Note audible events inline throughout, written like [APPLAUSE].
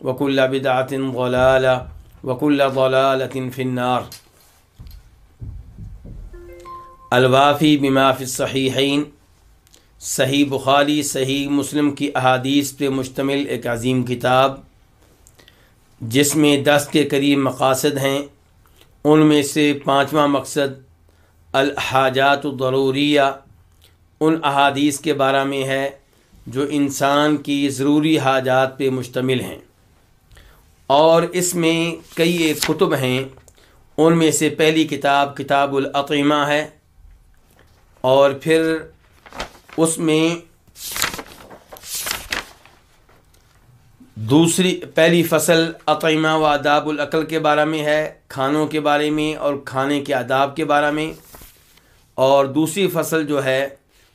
وكل بدعة ضلالة، وكل ضلالة في النار. الوافی بما فی الصحیحین صحیح بخاری، صحیح مسلم کی احادیث پہ مشتمل ایک عظیم کتاب، جس میں دس کے قریب مقاصد ہیں، ان میں سے پانچواں مقصد الحاجات الضروریہ، ان احادیث کے بارے میں ہے جو انسان کی ضروری حاجات پہ مشتمل ہیں۔ اور اس میں کئی ایک کتب ہیں، ان میں سے پہلی کتاب کتاب العقیمہ ہے اور پھر اس میں دوسری، پہلی فصل عقیمہ و آداب العقل کے بارے میں ہے، کھانوں کے بارے میں اور کھانے کے آداب کے بارے میں۔ اور دوسری فصل جو ہے،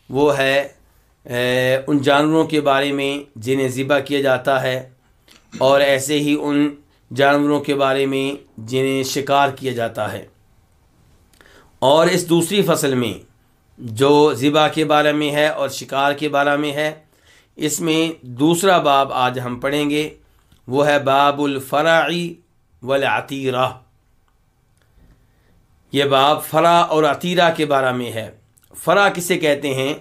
وہ ہے ان جانوروں کے بارے میں جنہیں ذبح کیا جاتا ہے۔ اور ایسے ہی ان جانوروں کے بارے میں جنہیں شکار کیا جاتا ہے۔ اور اس دوسری فصل میں جو ذبح کے بارے میں ہے اور شکار کے بارے میں ہے، اس میں دوسرا باب آج ہم پڑھیں گے۔ وہ ہے باب الفراعی والعطیرہ یہ باب فرا اور عطیرہ کے بارے میں ہے۔ فرا کسے کہتے ہیں؟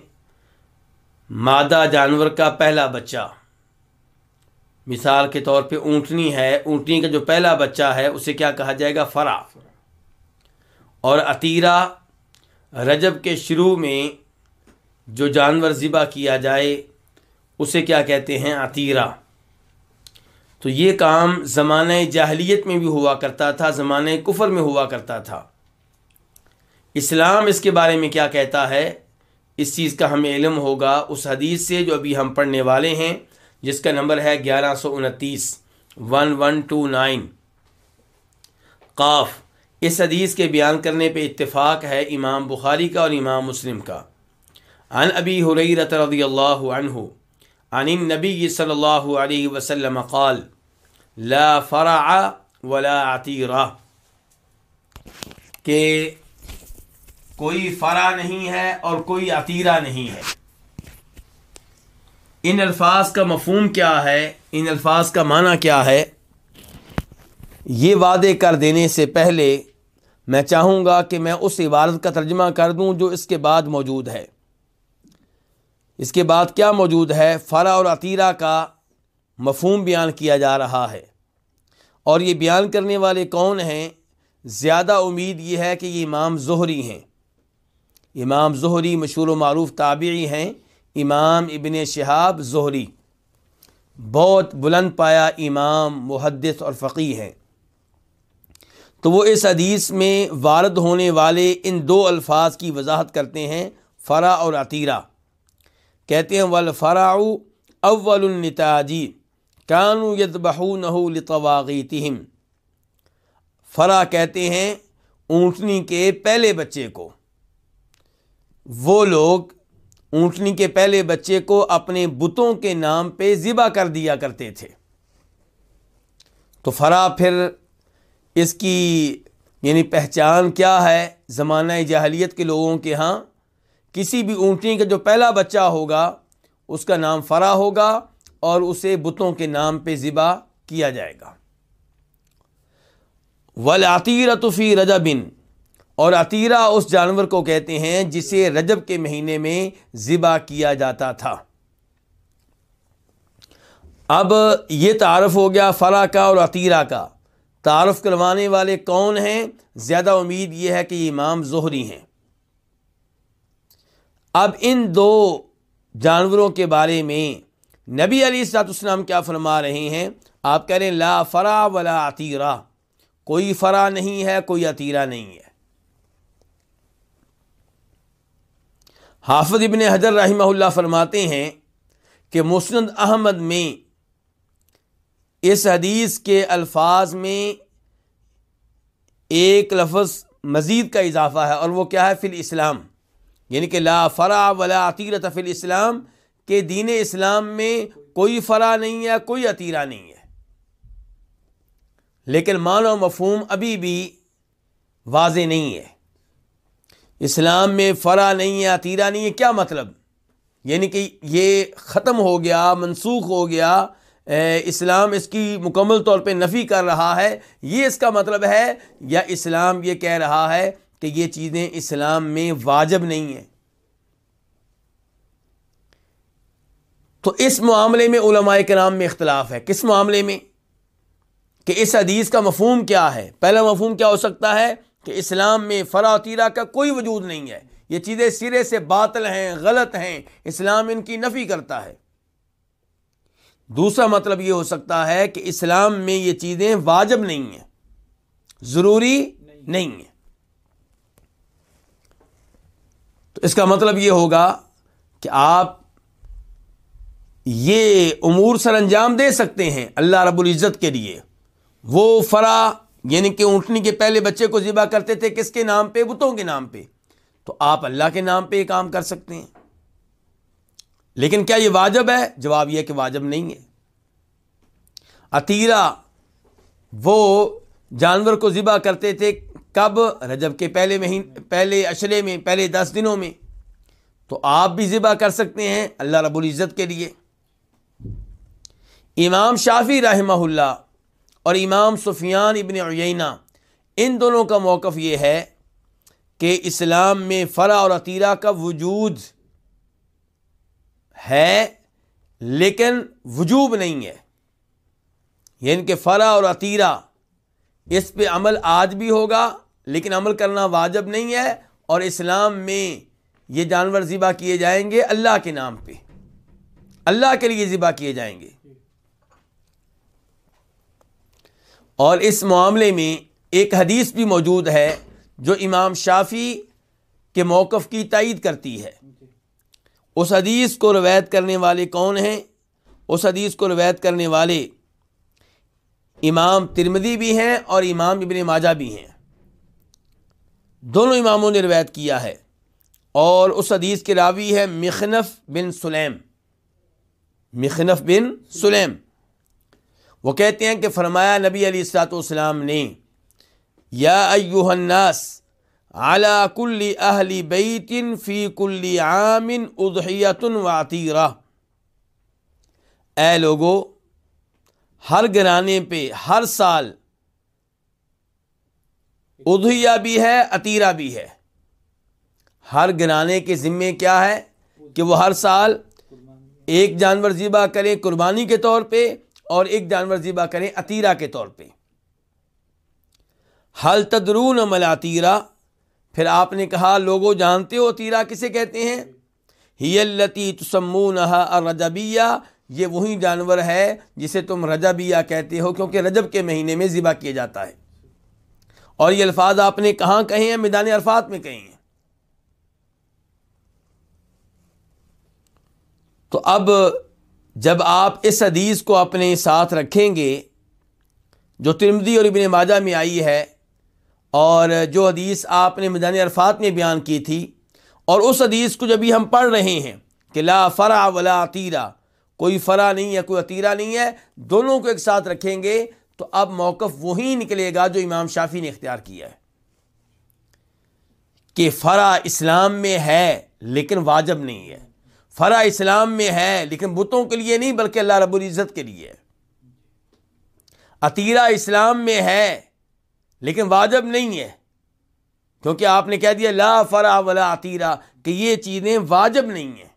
مادہ جانور کا پہلا بچہ۔ مثال کے طور پہ اونٹنی ہے، اونٹنی کا جو پہلا بچہ ہے، اسے کیا کہا جائے گا؟ فرا۔ اور عطیرہ رجب کے شروع میں جو جانور ذبح کیا جائے، اسے کیا کہتے ہیں؟ عطیرہ۔ تو یہ کام زمانۂ جاہلیت میں بھی ہوا کرتا تھا، زمانۂ کفر میں ہوا کرتا تھا۔ اسلام اس کے بارے میں کیا کہتا ہے؟ اس چیز کا ہمیں علم ہوگا۔ اس حدیث سے جو ابھی ہم پڑھنے والے ہیں جس کا نمبر ہے گیارہ سو انتیس۔ ون ون ٹو نائن قاف، اس حدیث کے بیان کرنے پہ اتفاق ہے امام بخاری کا اور امام مسلم کا۔ عن ابی حریرت رضی اللہ عنہ، عن النبی صلی اللہ علیہ وسلم قال، لا فرع ولا عطیرہ کہ کوئی فرا نہیں ہے اور کوئی عطیرہ نہیں ہے۔ ان الفاظ کا مفہوم کیا ہے؟ ان الفاظ کا معنی کیا ہے؟ یہ وعدے کر دینے سے پہلے میں چاہوں گا کہ میں اس عبارت کا ترجمہ کر دوں جو اس کے بعد موجود ہے۔ اس کے بعد کیا موجود ہے؟ فرا اور عطیرہ کا مفہوم بیان کیا جا رہا ہے۔ اور یہ بیان کرنے والے کون ہیں؟ زیادہ امید یہ ہے کہ یہ امام ظہری ہیں۔ امام ظہری مشہور و معروف تابعی ہیں۔ امام ابن شہاب ظہری بہت بلند پایا امام محدث اور فقی ہیں۔ تو وہ اس حدیث میں وارد ہونے والے ان دو الفاظ کی وضاحت کرتے ہیں فرا اور عطیرہ کہتے ہیں والفراع اول النتاجی کانو یدبحونہ لطواغیتہم فرا کہتے ہیں، اونٹنی کے پہلے بچے کو۔ وہ لوگ اونٹنی کے پہلے بچے کو اپنے بتوں کے نام پہ ذبح کر دیا کرتے تھے۔ تو فرا پھر اس کی یعنی پہچان کیا ہے زمانہ جاہلیت کے لوگوں کے ہاں؟ کسی بھی اونٹنی کا جو پہلا بچہ ہوگا، اس کا نام فرا ہوگا اور اسے بتوں کے نام پہ ذبح کیا جائے گا۔ ولاتیرتفی رجبن اور عطیرہ اس جانور کو کہتے ہیں جسے رجب کے مہینے میں ذبح کیا جاتا تھا۔ اب یہ تعارف ہو گیا فرا کا اور عطیرہ کا۔ تعارف کروانے والے کون ہیں؟ زیادہ امید یہ ہے کہ یہ امام ظہری ہیں۔ اب ان دو جانوروں کے بارے میں نبی علی سات اسلام کیا فرما رہے ہیں؟ آپ کہہ رہے ہیں، لا فرا ولا عطیرہ۔ کوئی فرا نہیں ہے، کوئی عطیرہ نہیں ہے۔ حافظ ابن حضر رحمہ اللہ فرماتے ہیں کہ مسند احمد میں اس حدیث کے الفاظ میں ایک لفظ مزید کا اضافہ ہے اور وہ کیا ہے؟ فی الاسلام۔ یعنی کہ لا فرا ولا عطیرت فی الاسلام کہ دین اسلام میں کوئی فرا نہیں ہے، کوئی عطیرہ نہیں ہے۔ لیکن معنی و مفہوم ابھی بھی واضح نہیں ہے۔ اسلام میں فرا نہیں ہے عطیرہ نہیں ہے، کیا مطلب؟ یعنی کہ یہ ختم ہو گیا، منسوخ ہو گیا اسلام اس کی مکمل طور پہ نفی کر رہا ہے۔ یہ اس کا مطلب ہے، یا اسلام یہ کہہ رہا ہے کہ یہ چیزیں اسلام میں واجب نہیں ہیں۔ تو اس معاملے میں علماء کے نام میں اختلاف ہے۔ کس معاملے میں؟ کہ اس حدیث کا مفہوم کیا ہے؟ پہلا مفہوم کیا ہو سکتا ہے؟ کہ اسلام میں فرا تیرا کا کوئی وجود نہیں ہے۔ یہ چیزیں سرے سے باطل ہیں، غلط ہیں۔ اسلام ان کی نفی کرتا ہے۔ دوسرا مطلب یہ ہو سکتا ہے کہ اسلام میں یہ چیزیں واجب نہیں ہیں۔ ضروری نہیں ہیں۔ تو اس کا مطلب یہ ہوگا کہ آپ یہ امور سر انجام دے سکتے ہیں اللہ رب العزت کے لیے۔ وہ فرا یعنی کہ اونٹنی کے پہلے بچے کو ذبح کرتے تھے، کس کے نام پہ؟ بتوں کے نام پہ۔ تو آپ اللہ کے نام پہ یہ کام کر سکتے ہیں۔ لیکن کیا یہ واجب ہے؟ جواب یہ کہ واجب نہیں ہے۔ عطیرہ وہ جانور کو ذبح کرتے تھے کب؟ رجب کے پہلے مہینے پہلے اشرے میں، پہلے دس دنوں میں۔ تو آپ بھی ذبح کر سکتے ہیں اللہ رب العزت کے لیے۔ امام شافی رحمہ اللہ اور امام سفیان ابن عینہ ان دونوں کا موقف یہ ہے کہ اسلام میں فرا اور عطیرہ کا وجود ہے، لیکن وجوب نہیں ہے۔ یعنی کہ فرا اور عطیرہ اس پہ عمل آج بھی ہوگا، لیکن عمل کرنا واجب نہیں ہے، اور اسلام میں یہ جانور ذبح کیے جائیں گے اللہ کے نام پہ۔ اللہ کے لیے ذبح کیے جائیں گے۔ اور اس معاملے میں ایک حدیث بھی موجود ہے جو امام شافی کے موقف کی تائید کرتی ہے۔ اس حدیث کو روایت کرنے والے کون ہیں؟ اس حدیث کو روایت کرنے والے امام ترمدی بھی ہیں اور امام ابن ماجہ بھی ہیں۔ دونوں اماموں نے روایت کیا ہے۔ اور اس حدیث کے راوی ہے مخنف بن سلیم۔ مخنف بن سلیم۔ وہ کہتے ہیں کہ فرمایا نبی علی السلاۃ والسلام نے، یا ایوہ الناس علی کل اہل بیت فی کل عام اضحیت و عطیرہ اے لوگو، ہر گرانے پہ، ہر سال ادھیا بھی ہے عطیرہ بھی ہے۔ ہر گرانے کے ذمے کیا ہے کہ وہ ہر سال ایک جانور ذبح کرے قربانی کے طور پہ اور ایک جانور ذبح کریں عطیرہ کے طور پہ۔ حل تدرون ملاتیرہ، پھر آپ نے کہا، لوگوں جانتے ہو تیرا کسے کہتے ہیں؟ ہی التی تسمون رجبیہ یہ وہی جانور ہے جسے تم رجبیہ کہتے ہو کیونکہ رجب کے مہینے میں ذبح کیا جاتا ہے۔ اور یہ الفاظ آپ نے کہاں کہے ہیں؟ میدان عرفات میں کہیں ہیں۔ تو اب جب آپ اس حدیث کو اپنے ساتھ رکھیں گے، جو ترمدی اور ابن ماجہ میں آئی ہے، اور جو حدیث آپ نے میدان عرفات میں بیان کی تھی، اور اس حدیث کو جب ہم پڑھ رہے ہیں کہ لا فرا ولا عطیرہ کوئی فرا نہیں ہے، کوئی عطیرہ نہیں ہے، دونوں کو ایک ساتھ رکھیں گے، تو اب موقف وہی نکلے گا جو امام شافی نے اختیار کیا ہے۔ کہ فرا اسلام میں ہے، لیکن واجب نہیں ہے۔ فرا اسلام میں ہے، لیکن بتوں کے لیے نہیں، بلکہ اللہ رب العزت کے لیے۔ عطیرہ اسلام میں ہے، لیکن واجب نہیں ہے۔ کیونکہ آپ نے کہہ دیا، لا فرا ولا عطیرہ کہ یہ چیزیں واجب نہیں ہیں۔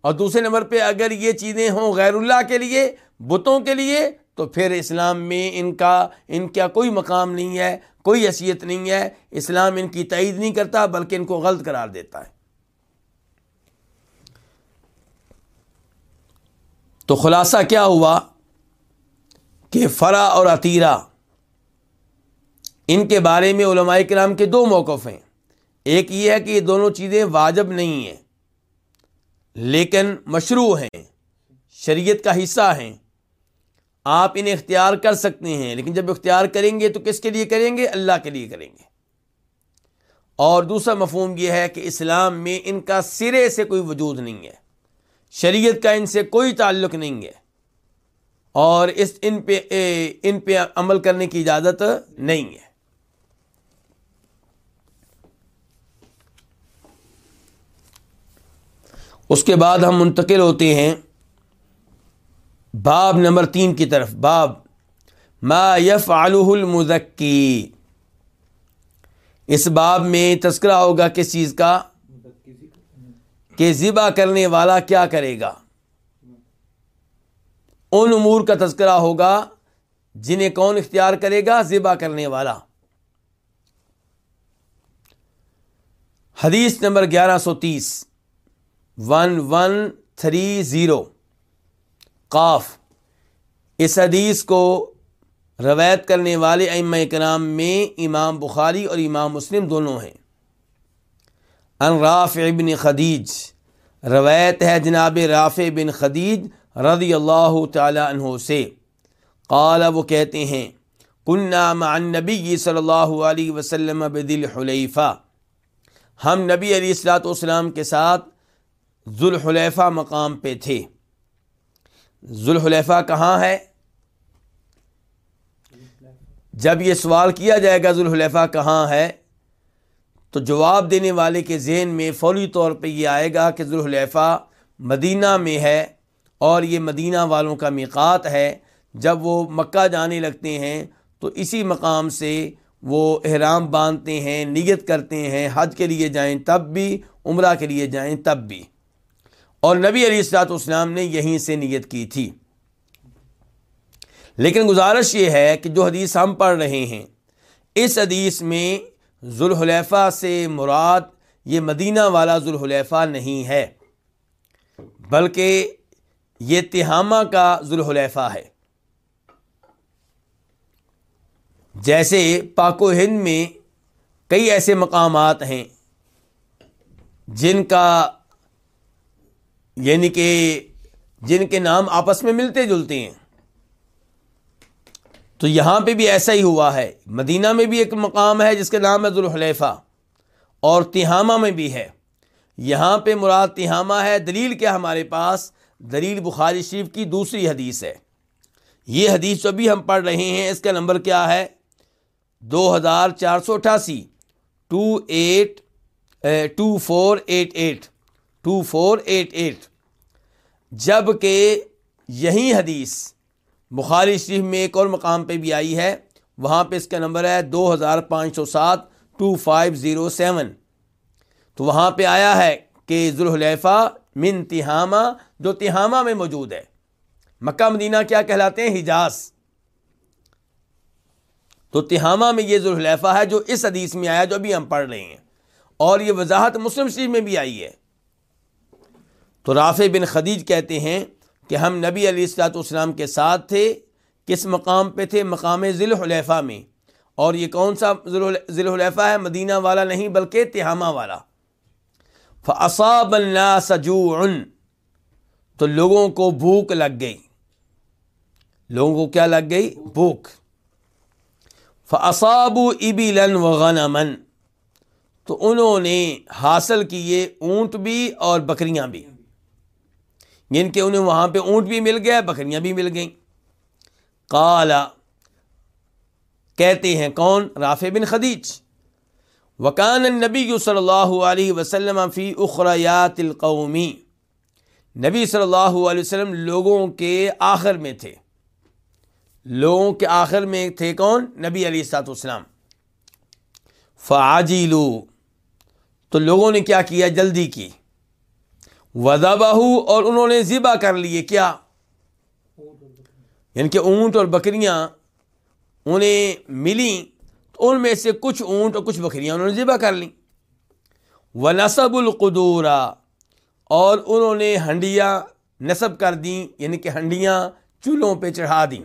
اور دوسرے نمبر پہ، اگر یہ چیزیں ہوں غیر اللہ کے لیے، بتوں کے لیے، تو پھر اسلام میں ان کا ان کا کوئی مقام نہیں ہے، کوئی حیثیت نہیں ہے۔ اسلام ان کی تعید نہیں کرتا، بلکہ ان کو غلط قرار دیتا ہے۔ تو خلاصہ کیا ہوا کہ فرا اور عطیرہ ان کے بارے میں علماء کرام کے دو موقف ہیں۔ ایک یہ ہے کہ یہ دونوں چیزیں واجب نہیں ہیں، لیکن مشروع ہیں، شریعت کا حصہ ہیں۔ آپ انہیں اختیار کر سکتے ہیں، لیکن جب اختیار کریں گے تو کس کے لیے کریں گے؟ اللہ کے لیے کریں گے۔ اور دوسرا مفہوم یہ ہے کہ اسلام میں ان کا سرے سے کوئی وجود نہیں ہے۔ شریعت کا ان سے کوئی تعلق نہیں ہے۔ اور اس ان پہ ان پہ عمل کرنے کی اجازت نہیں ہے۔ اس کے بعد ہم منتقل ہوتے ہیں۔ باب نمبر تین کی طرف۔ باب ما یف المزکی اس باب میں تذکرہ ہوگا کس چیز کا؟ کہ ذبح کرنے والا کیا کرے گا؟ ان امور کا تذکرہ ہوگا جنہیں کون اختیار کرے گا؟ ذبح کرنے والا۔ حدیث نمبر گیارہ سو تیس۔ ون ون تھری زیرو قاف۔ اس حدیث کو روایت کرنے والے ام کرام میں امام بخاری اور امام مسلم دونوں ہیں۔ ان رافع بن خدیج۔ روایت ہے جناب رافع بن خدیج رضی اللہ تعالی عنہ سے۔ قال، وہ کہتے ہیں کنہ النبی صلی اللہ علیہ وسلم بدل حلیفہ ہم نبی علیہ السلاۃ والسلام کے ساتھ ذوالحلیفہ مقام پہ تھے۔ ذوالحلیفہ کہاں ہے؟ جب یہ سوال کیا جائے گا ذوالحلیفہ کہاں ہے تو جواب دینے والے کے ذہن میں فوری طور پہ یہ آئے گا کہ ذوالحلیفہ مدینہ میں ہے اور یہ مدینہ والوں کا میقات ہے۔ جب وہ مکہ جانے لگتے ہیں تو اسی مقام سے وہ احرام باندھتے ہیں، نیت کرتے ہیں، حج کے لیے جائیں تب بھی، عمرہ کے لیے جائیں تب بھی۔ اور نبی علی السلاط اسلام نے یہیں سے نیت کی تھی۔ لیکن گزارش یہ ہے کہ جو حدیث ہم پڑھ رہے ہیں، اس حدیث میں ذوالحلیفہ سے مراد یہ مدینہ والا ذوالحلیفہ نہیں ہے، بلکہ یہ تہامہ کا ذوالحلیفہ ہے۔ جیسے پاک و ہند میں کئی ایسے مقامات ہیں جن کا یعنی کہ جن کے نام آپس میں ملتے جلتے ہیں۔ تو یہاں پہ بھی ایسا ہی ہوا ہے۔ مدینہ میں بھی ایک مقام ہے جس کا نام ہے ذوالحلیفہ، اور تہامہ میں بھی ہے۔ یہاں پہ مراد تہامہ ہے، دلیل کیا ہمارے پاس؟ دلیل بخاری شریف کی دوسری حدیث ہے۔ یہ حدیث جو بھی ہم پڑھ رہے ہیں، اس کا نمبر کیا ہے؟ دو ہزار چار سو اٹھاسی۔ Two eight two four eight eight two four eight eight جبکہ یہی حدیث بخاری شریف میں ایک اور مقام پہ بھی آئی ہے۔ وہاں پہ اس کا نمبر ہے دو ہزار پانچ سو سات ٹو فائیو زیرو سیون تو وہاں پہ آیا ہے کہ ذوالحلیفہ من تہامہ، جو تہامہ میں موجود ہے۔ مکہ مدینہ کیا کہلاتے ہیں؟ حجاز۔ تو تہامہ میں یہ ذوالحلیفہ ہے جو اس حدیث میں آیا، جو ابھی ہم پڑھ رہے ہیں۔ اور یہ وضاحت مسلم شریف میں بھی آئی ہے۔ تو رافع بن خدیج کہتے ہیں کہ ہم نبی علیہ السلاۃ والسلام کے ساتھ تھے، کس مقام پہ تھے؟ مقام ذیل حلیفہ میں۔ اور یہ کون سا ذیل حلیفہ ہے؟ مدینہ والا نہیں، بلکہ تہامہ والا۔ فصاب اللہ سجوع تو لوگوں کو بھوک لگ گئی۔ لوگوں کو کیا لگ گئی؟ بھوک۔ فصاب ابی لن و غنمن تو انہوں نے حاصل کیے اونٹ بھی اور بکریاں بھی۔ جن کے انہیں وہاں پہ اونٹ بھی مل گیا، بکریاں بھی مل گئیں۔ کالا کہتے ہیں، کون؟ رافع بن خدیج۔ وکان نبی صلی اللہ علیہ وسلم فی اخریات القومی نبی صلی اللہ علیہ وسلم لوگوں کے آخر میں تھے۔ لوگوں کے آخر میں تھے کون؟ نبی علی سات وسلام فعاجیلو تو لوگوں نے کیا کیا؟ جلدی کی۔ وضا اور انہوں نے ذبح کر لیے کیا؟ یعنی کہ اونٹ اور بکریاں انہیں ملیں تو ان میں سے کچھ اونٹ اور کچھ بکریاں انہوں نے ذبح کر لیں۔ و نصب القدورا اور انہوں نے ہنڈیاں نصب کر دیں یعنی کہ ہنڈیاں چولہوں پہ چڑھا دیں۔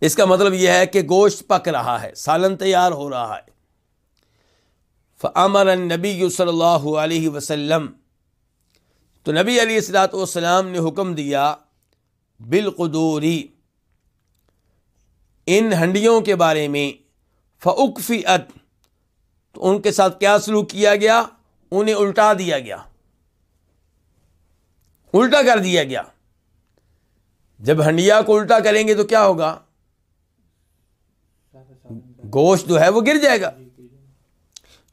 اس کا مطلب یہ ہے کہ گوشت پک رہا ہے، سالن تیار ہو رہا ہے۔ فمر نبی صلی اللہ علیہ وسلم۔ تو نبی علیہ السلاۃ والسلام نے حکم دیا بالقدوری ان ہنڈیوں کے بارے میں فعقفی تو ان کے ساتھ کیا سلوک کیا گیا؟ انہیں الٹا دیا گیا۔ الٹا کر دیا گیا۔ جب ہنڈیا کو الٹا کریں گے تو کیا ہوگا؟ گوشت جو ہے وہ گر جائے گا۔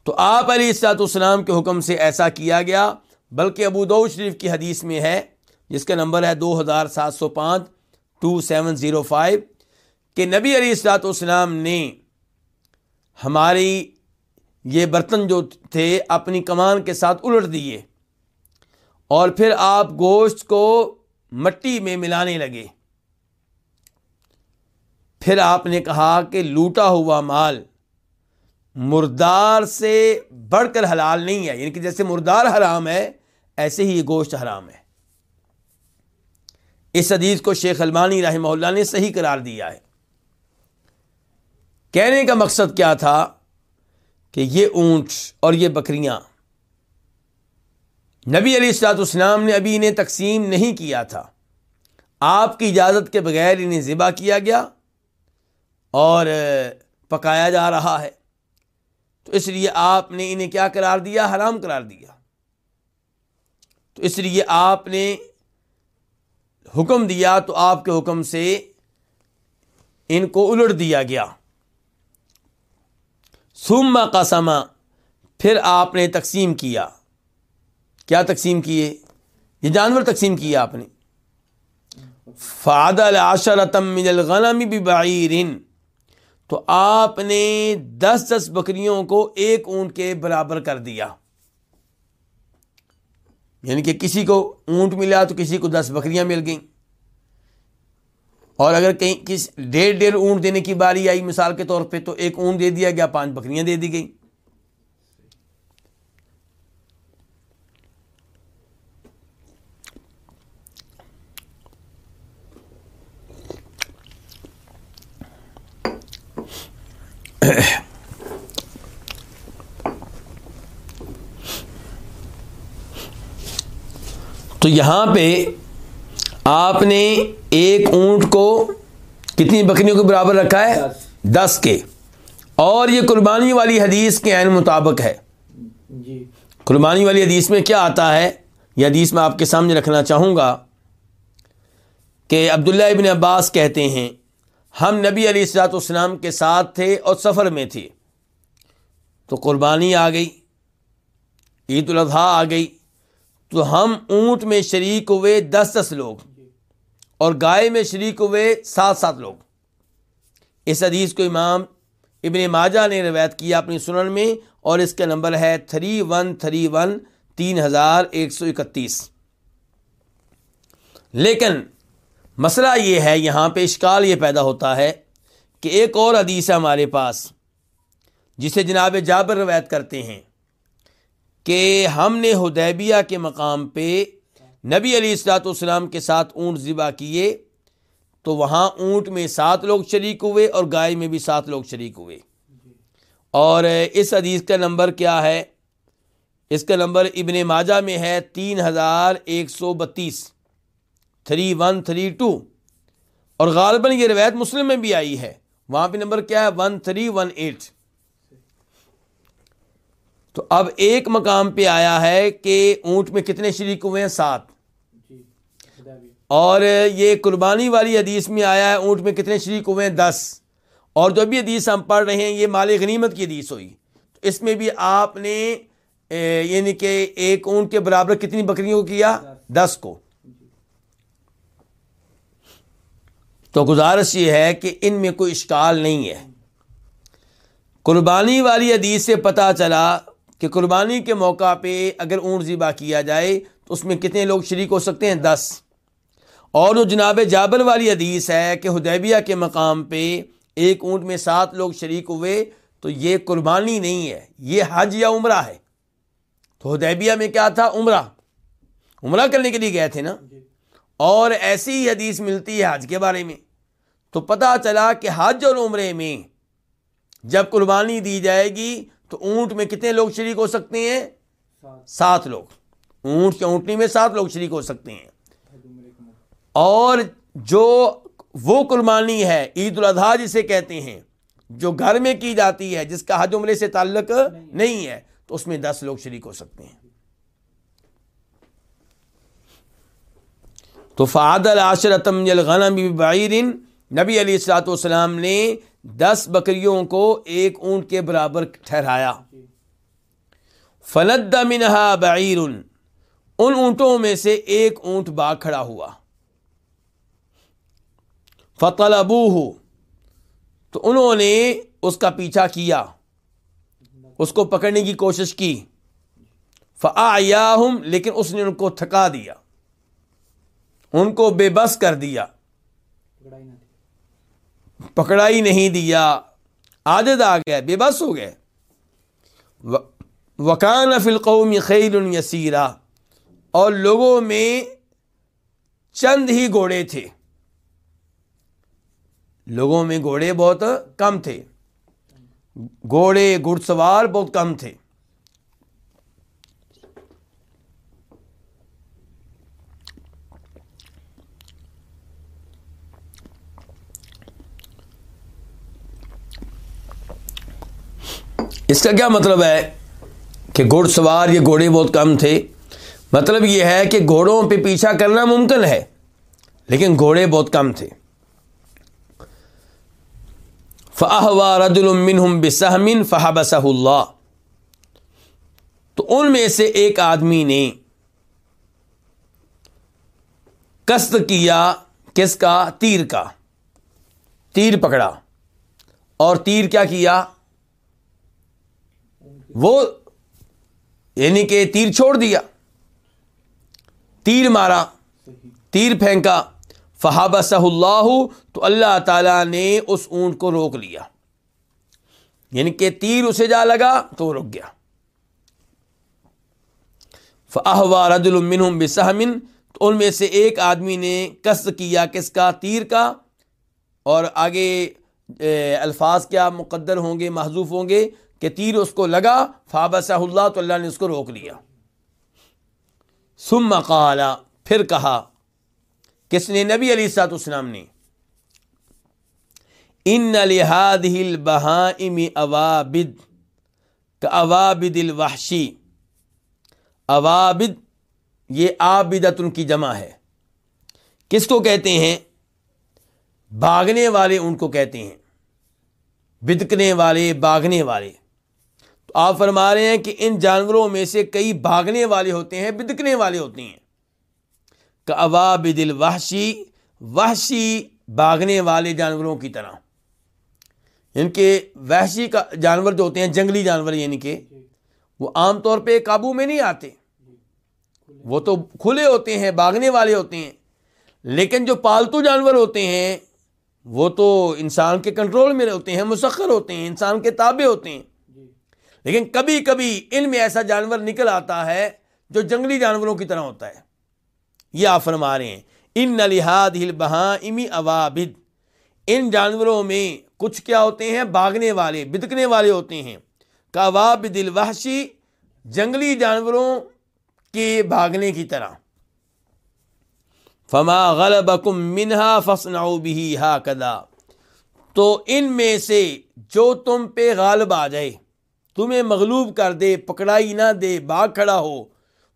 تو آپ علی السلاط اسلام کے حکم سے ایسا کیا گیا، بلکہ ابو دو شریف کی حدیث میں ہے، جس کا نمبر ہے دو ہزار سات سو پانچ ٹو سیون زیرو فائیو، کہ نبی علی السلاط اسلام نے ہماری یہ برتن جو تھے اپنی کمان کے ساتھ الٹ دیے اور پھر آپ گوشت کو مٹی میں ملانے لگے۔ پھر آپ نے کہا کہ لوٹا ہوا مال مردار سے بڑھ کر حلال نہیں ہے۔ یعنی کہ جیسے مردار حرام ہے، ایسے ہی یہ گوشت حرام ہے۔ اس حدیث کو شیخ المانی رحمہ اللہ نے صحیح قرار دیا ہے۔ کہنے کا مقصد کیا تھا کہ یہ اونٹ اور یہ بکریاں، نبی علی السلاط اسلام نے ابھی انہیں تقسیم نہیں کیا تھا۔ آپ کی اجازت کے بغیر انہیں ذبح کیا گیا اور پکایا جا رہا ہے۔ تو اس لیے آپ نے انہیں کیا قرار دیا؟ حرام قرار دیا۔ تو اس لیے آپ نے حکم دیا تو آپ کے حکم سے ان کو الٹ دیا گیا۔ سما کا سما پھر آپ نے تقسیم کیا۔ کیا تقسیم کیے؟ یہ جانور تقسیم کیا آپ نے۔ فاد العشرتم من الغنم بعیرن تو آپ نے دس دس بکریوں کو ایک اونٹ کے برابر کر دیا۔ یعنی کہ کسی کو اونٹ ملا تو کسی کو دس بکریاں مل گئیں۔ اور اگر کہیں کس ڈیڑھ ڈیڑھ اونٹ دینے کی باری آئی مثال کے طور پہ تو ایک اونٹ دے دیا گیا، پانچ بکریاں دے دی گئیں۔ تو یہاں پہ آپ نے ایک اونٹ کو کتنی بکریوں کے برابر رکھا ہے؟ دس۔ کے۔ اور یہ قربانی والی حدیث کے عین مطابق ہے۔ جی۔ قربانی والی حدیث میں کیا آتا ہے؟ یہ حدیث میں آپ کے سامنے رکھنا چاہوں گا کہ عبداللہ ابن عباس کہتے ہیں ہم نبی علی السلاط اسلام کے ساتھ تھے اور سفر میں تھے۔ تو قربانی آ گئی عید الاضحیٰ آ گئی تو ہم اونٹ میں شریک ہوئے دس دس لوگ اور گائے میں شریک ہوئے سات سات لوگ۔ اس حدیث کو امام ابن ماجہ نے روایت کیا اپنی سنن میں اور اس کا نمبر ہے تھری ون تھری ون تین ہزار ایک سو اکتیس۔ لیکن مسئلہ یہ ہے، یہاں پہ اشکال یہ پیدا ہوتا ہے کہ ایک اور حدیث ہے ہمارے پاس، جسے جناب جابر روایت کرتے ہیں۔ کہ ہم نے ہدیبیہ کے مقام پہ نبی علی السلاۃ والسلام کے ساتھ اونٹ ذبح کیے، تو وہاں اونٹ میں سات لوگ شریک ہوئے اور گائے میں بھی سات لوگ شریک ہوئے۔ اور اس حدیث کا نمبر کیا ہے؟ اس کا نمبر ابن ماجہ میں ہے تین ہزار ایک سو بتیس، تھری ون تھری ٹو۔ اور غالباً یہ روایت مسلم میں بھی آئی ہے۔ وہاں پہ نمبر کیا ہے؟ One three one eight. تو اب ایک مقام پہ آیا ہے کہ اونٹ میں کتنے شریک ہوئے ہیں؟ سات۔ جی، اور یہ قربانی والی حدیث میں آیا ہے اونٹ میں کتنے شریک ہوئے ہیں؟ دس۔ اور جو بھی حدیث ہم پڑھ رہے ہیں یہ مال غنیمت کی حدیث ہوئی۔ تو اس میں بھی آپ نے یعنی کہ ایک اونٹ کے برابر کتنی بکریوں کو کیا؟ دس کو۔ تو گزارش یہ ہے کہ ان میں کوئی اشکال نہیں ہے۔ قربانی والی حدیث سے پتہ چلا کہ قربانی کے موقع پہ اگر اونٹ ذبح کیا جائے تو اس میں کتنے لوگ شریک ہو سکتے ہیں؟ دس۔ اور جو جناب جابر والی حدیث ہے کہ ہدیبیہ کے مقام پہ ایک اونٹ میں سات لوگ شریک ہوئے تو یہ قربانی نہیں ہے، یہ حج یا عمرہ ہے۔ تو ہدیبیہ میں کیا تھا؟ عمرہ۔ عمرہ کرنے کے لیے گئے تھے نا؟ اور ایسی ہی حدیث ملتی ہے حج کے بارے میں۔ تو پتہ چلا کہ حج اور عمرے میں جب قربانی دی جائے گی تو اونٹ میں کتنے لوگ شریک ہو سکتے ہیں؟ سات لوگ۔ اونٹ یا اونٹنی میں سات لوگ شریک ہو سکتے ہیں۔ اور جو وہ قربانی ہے، عید الاضحیٰ جسے کہتے ہیں، جو گھر میں کی جاتی ہے، جس کا حج عمرے سے تعلق نہیں ہے، تو اس میں دس لوگ شریک ہو سکتے ہیں۔ تو فعد العشرتم الغنم بعیرن نبی علی السلاۃ والسلام نے دس بکریوں کو ایک اونٹ کے برابر ٹھہرایا۔ فلد منہا بعیر ان اونٹوں میں سے ایک اونٹ با کھڑا ہوا۔ فتل ابو ہو تو انہوں نے اس کا پیچھا کیا۔ اس کو پکڑنے کی کوشش کی۔ فیا لیکن اس نے ان کو تھکا دیا۔ ان کو بے بس کر دیا۔ پکڑا ہی نہیں دیا عادت آ گیا بے بس ہو گئے۔ وکان فلقوم خیر یسیرا۔ اور لوگوں میں چند ہی گھوڑے تھے۔ لوگوں میں گھوڑے بہت کم تھے۔ گھوڑے گھڑ سوار بہت کم تھے۔ اس کا کیا مطلب ہے کہ گھوڑ سوار یہ گھوڑے بہت کم تھے؟ مطلب یہ ہے کہ گھوڑوں پہ پیچھا کرنا ممکن ہے، لیکن گھوڑے بہت کم تھے۔ فہوا رد المن بسمن فہبص اللہ تو ان میں سے ایک آدمی نے کست کیا کس کا؟ تیر کا۔ تیر پکڑا۔ اور تیر کیا کیا؟ وہ یعنی کہ تیر چھوڑ دیا، تیر مارا، تیر پھینکا فہاب صح اللہ تو اللہ تعالیٰ نے اس اونٹ کو روک لیا۔ یعنی کہ تیر اسے جا لگا تو وہ رک گیا۔ فہوا رد المن بسمن تو ان میں سے ایک آدمی نے کس کیا کس کا تیر کا، اور آگے الفاظ کیا مقدر ہوں گے محضوف ہوں گے کہ تیر اس کو لگا فابس اللہ تو اللہ نے اس کو روک لیا۔ سم قال، پھر کہا، کس نے؟ نبی علی سات اسلام نے۔ ان لحاد ہل بہام اوابد کا اوابد الوحشی۔ اوابد، یہ آبدت ان کی جمع ہے۔ کس کو کہتے ہیں؟ باغنے والے ان کو کہتے ہیں۔ بدکنے والے، باغنے والے۔ آپ فرما رہے ہیں کہ ان جانوروں میں سے کئی بھاگنے والے ہوتے ہیں، بدکنے والے ہوتے ہیں۔ کبا بدل وحشی وحشی بھاگنے والے جانوروں کی طرح۔ یعنی ان کے وحشی کا جانور جو ہوتے ہیں، جنگلی جانور یعنی کہ وہ عام طور پہ قابو میں نہیں آتے۔ وہ تو کھلے ہوتے ہیں باغنے والے ہوتے ہیں۔ لیکن جو پالتو جانور ہوتے ہیں، وہ تو انسان کے کنٹرول میں ہوتے ہیں، مسخر ہوتے ہیں، انسان کے تابع ہوتے ہیں۔ لیکن کبھی کبھی ان میں ایسا جانور نکل آتا ہے جو جنگلی جانوروں کی طرح ہوتا ہے۔ یہ آپ فرما رہے ہیں، ان نلحاد ہل بہا امی اوابد ان جانوروں میں کچھ کیا ہوتے ہیں؟ باغنے والے بدکنے والے ہوتے ہیں۔ کاواب دل وحشی جنگلی جانوروں کے بھاگنے کی طرح۔ فما غلب کم منہا فسنا بھی ہا کدا تو ان میں سے جو تم پہ غالب آ جائے تمہیں مغلوب کر دے، پکڑائی نہ دے باغ کھڑا ہو۔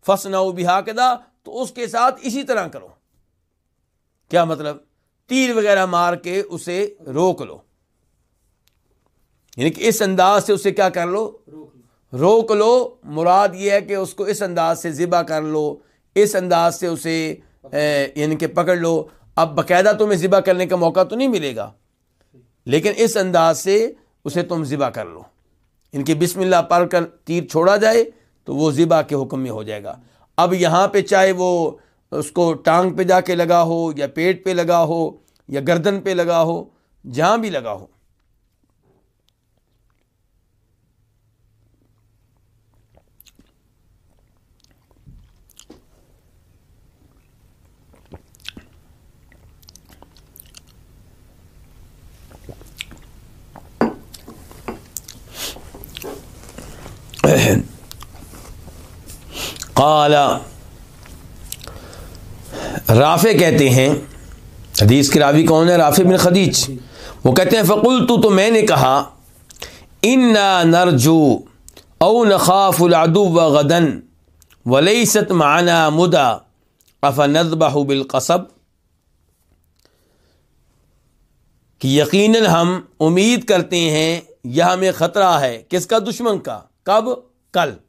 فسنا بہا کدا تو اس کے ساتھ اسی طرح کرو۔ کیا مطلب؟ تیر وغیرہ مار کے اسے روک لو۔ یعنی کہ اس انداز سے اسے کیا کر لو؟ روک لو۔ روک لو مراد یہ ہے کہ اس کو اس انداز سے ذبح کر لو۔ اس انداز سے اسے یعنی کہ پکڑ لو۔ اب باقاعدہ تمہیں ذبح کرنے کا موقع تو نہیں ملے گا۔ لیکن اس انداز سے اسے تم ذبح کر لو۔ ان کی بسم اللہ پڑھ کر تیر چھوڑا جائے تو وہ ذبح کے حکم میں ہو جائے گا۔ اب یہاں پہ چاہے وہ اس کو ٹانگ پہ جا کے لگا ہو یا پیٹ پہ لگا ہو یا گردن پہ لگا ہو، جہاں بھی لگا ہو۔ قال، رافع کہتے ہیں، حدیث کے راوی کون ہے؟ رافع بن خدیج۔ وہ کہتے ہیں فقول تو تو میں نے کہا ان نرجو او نخاف العدو و غدن ولیست معنا مدا افنذبح بالقصب۔ کہ یقیناً ہم امید کرتے ہیں، یہ ہمیں خطرہ ہے۔ کس کا؟ دشمن کا۔ کب؟ کل۔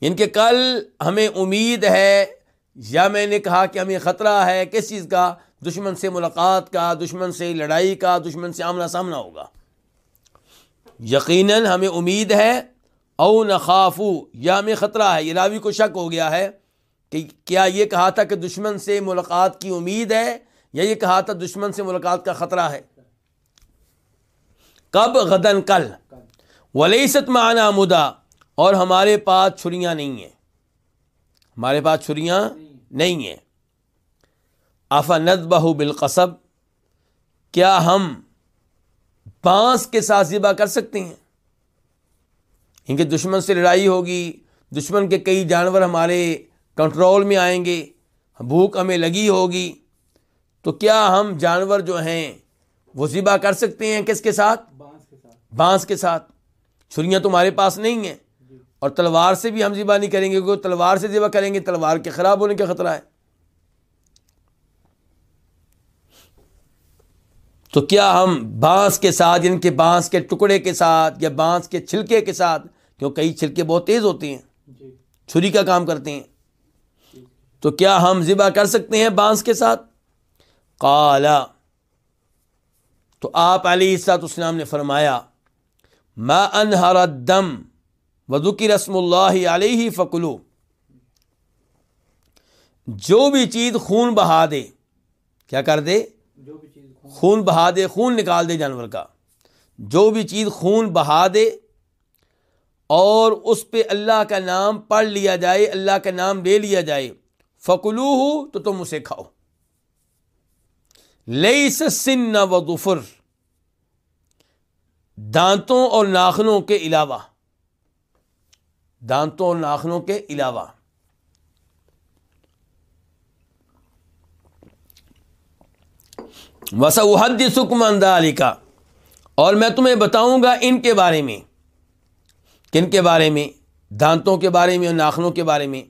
یعنی ان کے کل ہمیں امید ہے یا میں نے کہا کہ ہمیں خطرہ ہے کس چیز کا؟ دشمن سے ملاقات کا، دشمن سے لڑائی کا، دشمن سے آمنا سامنا ہوگا۔ یقیناً ہمیں امید ہے او نخافو، یا ہمیں خطرہ ہے، یہ راوی کو شک ہو گیا ہے کہ کیا یہ کہا تھا کہ دشمن سے ملاقات کی امید ہے یا یہ کہا تھا دشمن سے ملاقات کا خطرہ ہے؟ کب؟ غدن کل۔ ولیست معنا مدا۔ اور ہمارے پاس چھریاں نہیں ہیں۔ ہمارے پاس چھریاں نہیں ہیں۔ آفا ند بہو بالقصب کیا ہم بانس کے ساتھ ذبح کر سکتے ہیں؟ ان کے دشمن سے لڑائی ہوگی دشمن کے کئی جانور ہمارے کنٹرول میں آئیں گے بھوک ہمیں لگی ہوگی۔ تو کیا ہم جانور جو ہیں وہ ذبح کر سکتے ہیں کس کے ساتھ۔ بانس کے ساتھ۔ چھریاں تمہارے پاس نہیں ہیں۔ اور تلوار سے بھی ہم ذبح نہیں کریں گے کیونکہ تلوار سے ذبح کریں گے تلوار کے خراب ہونے کا خطرہ ہے۔ تو کیا ہم بانس کے ساتھ یعنی کہ بانس کے ٹکڑے کے ساتھ یا بانس کے چھلکے کے ساتھ کیوں کئی چھلکے بہت تیز ہوتے ہیں؟ جی۔ چھری کا کام کرتے ہیں۔ تو کیا ہم ذبح کر سکتے ہیں بانس کے ساتھ؟ قالا تو آپ علی السلاط اسلام نے فرمایا ما انہر الدم وذکی رسم اللہ علیہ فکلو جو بھی چیز خون بہا دے، کیا کر دے؟ خون خون بہا دے، خون نکال دے جانور کا۔ جو بھی چیز خون بہا دے اور اس پہ اللہ کا نام پڑھ لیا جائے، اللہ کا نام لے لیا جائے فکلو ہو تو تم اسے کھاؤ۔ لئی سن و غفر دانتوں اور ناخنوں کے علاوہ۔ دانتوں اور ناخنوں کے علاوہ۔ وسعد سکم اندالی کا اور میں تمہیں بتاؤں گا ان کے بارے میں۔ کن کے بارے میں؟ دانتوں کے بارے میں اور ناخنوں کے بارے میں۔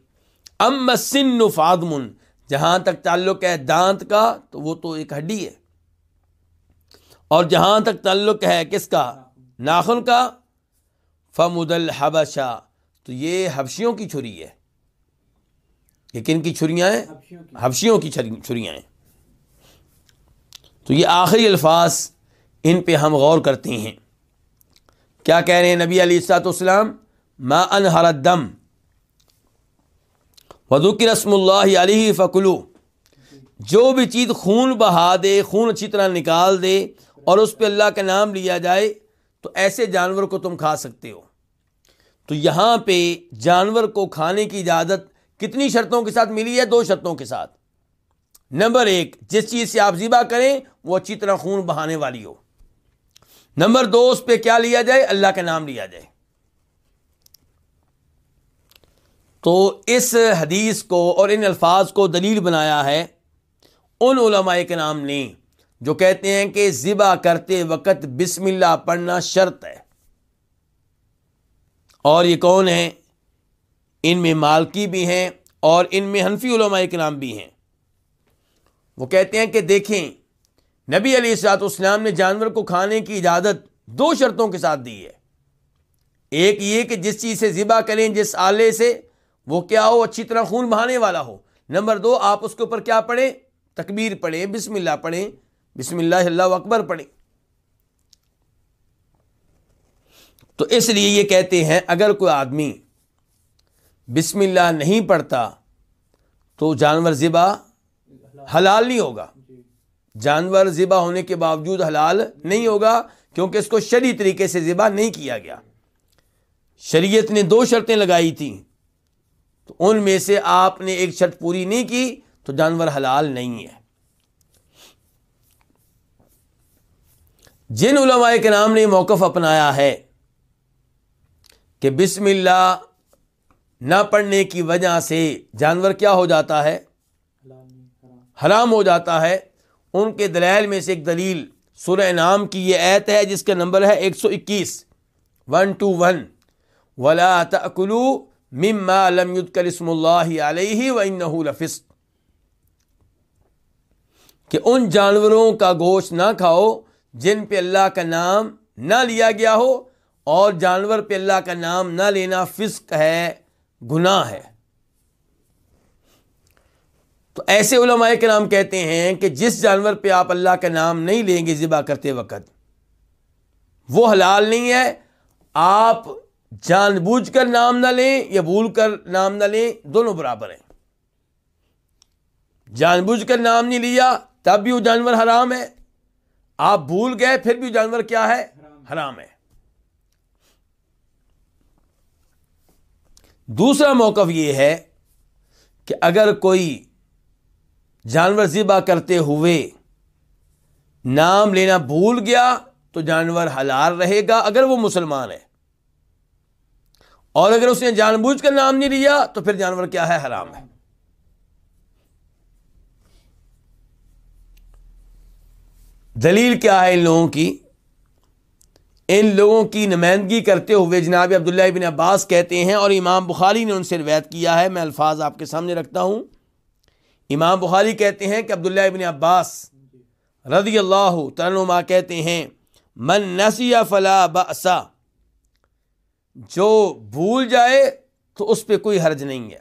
ام سن فادمن جہاں تک تعلق ہے دانت کا، تو وہ تو ایک ہڈی ہے۔ اور جہاں تک تعلق ہے کس کا؟ ناخن کا۔ فمد الحبشہ تو یہ حبشیوں کی چھری ہے۔ یہ کن کی چھریاں ہیں؟ حبشیوں کی چھریاں ہیں۔ تو یہ آخری الفاظ ان پہ ہم غور کرتے ہیں۔ کیا کہہ رہے ہیں نبی علی السلاط والسلام؟ ما انہر الدم وضو کی رسم اللہ علیہ فکلو جو بھی چیز خون بہا دے، خون اچھی طرح نکال دے اور اس پہ اللہ کا نام لیا جائے، تو ایسے جانور کو تم کھا سکتے ہو۔ تو یہاں پہ جانور کو کھانے کی اجازت کتنی شرطوں کے ساتھ ملی ہے؟ دو شرطوں کے ساتھ۔ نمبر ایک، جس چیز سے آپ ذبح کریں، وہ اچھی طرح خون بہانے والی ہو۔ نمبر دو، اس پہ کیا لیا جائے؟ اللہ کا نام لیا جائے۔ تو اس حدیث کو اور ان الفاظ کو دلیل بنایا ہے۔ ان علماء کے نام نے جو کہتے ہیں کہ ذبح کرتے وقت بسم اللہ پڑھنا شرط ہے۔ اور یہ کون ہیں؟ ان میں مالکی بھی ہیں اور ان میں حنفی علماء کے نام بھی ہیں۔ وہ کہتے ہیں کہ دیکھیں، نبی علیہ السلاط اسلام نے جانور کو کھانے کی اجازت دو شرطوں کے ساتھ دی ہے۔ ایک یہ کہ جس چیز سے ذبح کریں جس آلے سے، وہ کیا ہو؟ اچھی طرح خون بہانے والا ہو۔ نمبر دو، آپ اس کے اوپر کیا پڑھیں؟ تکبیر پڑھیں، بسم اللہ پڑھیں، بسم اللہ اللہ اکبر پڑھیں۔ تو اس لیے یہ کہتے ہیں، اگر کوئی آدمی بسم اللہ نہیں پڑھتا تو جانور ذبح حلال نہیں ہوگا۔ جانور ذبح ہونے کے باوجود حلال نہیں ہوگا، کیونکہ اس کو شرعی طریقے سے ذبح نہیں کیا گیا۔ شریعت نے دو شرطیں لگائی تھیں۔ تو ان میں سے آپ نے ایک شرط پوری نہیں کی، تو جانور حلال نہیں ہے۔ جن علماء کے نام نے موقف اپنایا ہے کہ بسم اللہ نہ پڑھنے کی وجہ سے جانور کیا ہو جاتا ہے؟ حرام ہو جاتا ہے۔ ان کے دلائل میں سے ایک دلیل سورہ نام کی یہ ایت ہے، جس کا نمبر ہے ایک سو اکیس۔ ون ٹو ون ولا تأکلو مما لم يذكر اسم اللہ علیہ و لفسق۔ کہ ان جانوروں کا گوشت نہ کھاؤ جن پہ اللہ کا نام نہ لیا گیا ہو اور جانور پہ اللہ کا نام نہ لینا فسق ہے، گناہ ہے۔ تو ایسے علماء کے نام کہتے ہیں کہ جس جانور پہ آپ اللہ کا نام نہیں لیں گے ذبح کرتے وقت، وہ حلال نہیں ہے۔ آپ جان بوجھ کر نام نہ لیں یا بھول کر نام نہ لیں، دونوں برابر ہیں۔ جان بوجھ کر نام نہیں لیا، تب بھی وہ جانور حرام ہے۔ آپ بھول گئے، پھر بھی وہ جانور کیا ہے؟ حرام ہے۔ دوسرا موقف یہ ہے کہ اگر کوئی جانور ذبح کرتے ہوئے نام لینا بھول گیا تو جانور حلال رہے گا اگر وہ مسلمان ہے۔ اور اگر اس نے جان بوجھ کر نام نہیں لیا تو پھر جانور کیا ہے؟ حرام ہے۔ دلیل کیا ہے ان لوگوں کی؟ ان لوگوں کی نمائندگی کرتے ہوئے جناب عبداللہ ابن عباس کہتے ہیں اور امام بخاری نے ان سے روایت کیا ہے میں الفاظ آپ کے سامنے رکھتا ہوں۔ امام بخاری کہتے ہیں کہ عبداللہ ابن عباس رضی اللہ ترنما کہتے ہیں، من نسی فلا بأسا، جو بھول جائے تو اس پہ کوئی حرج نہیں ہے،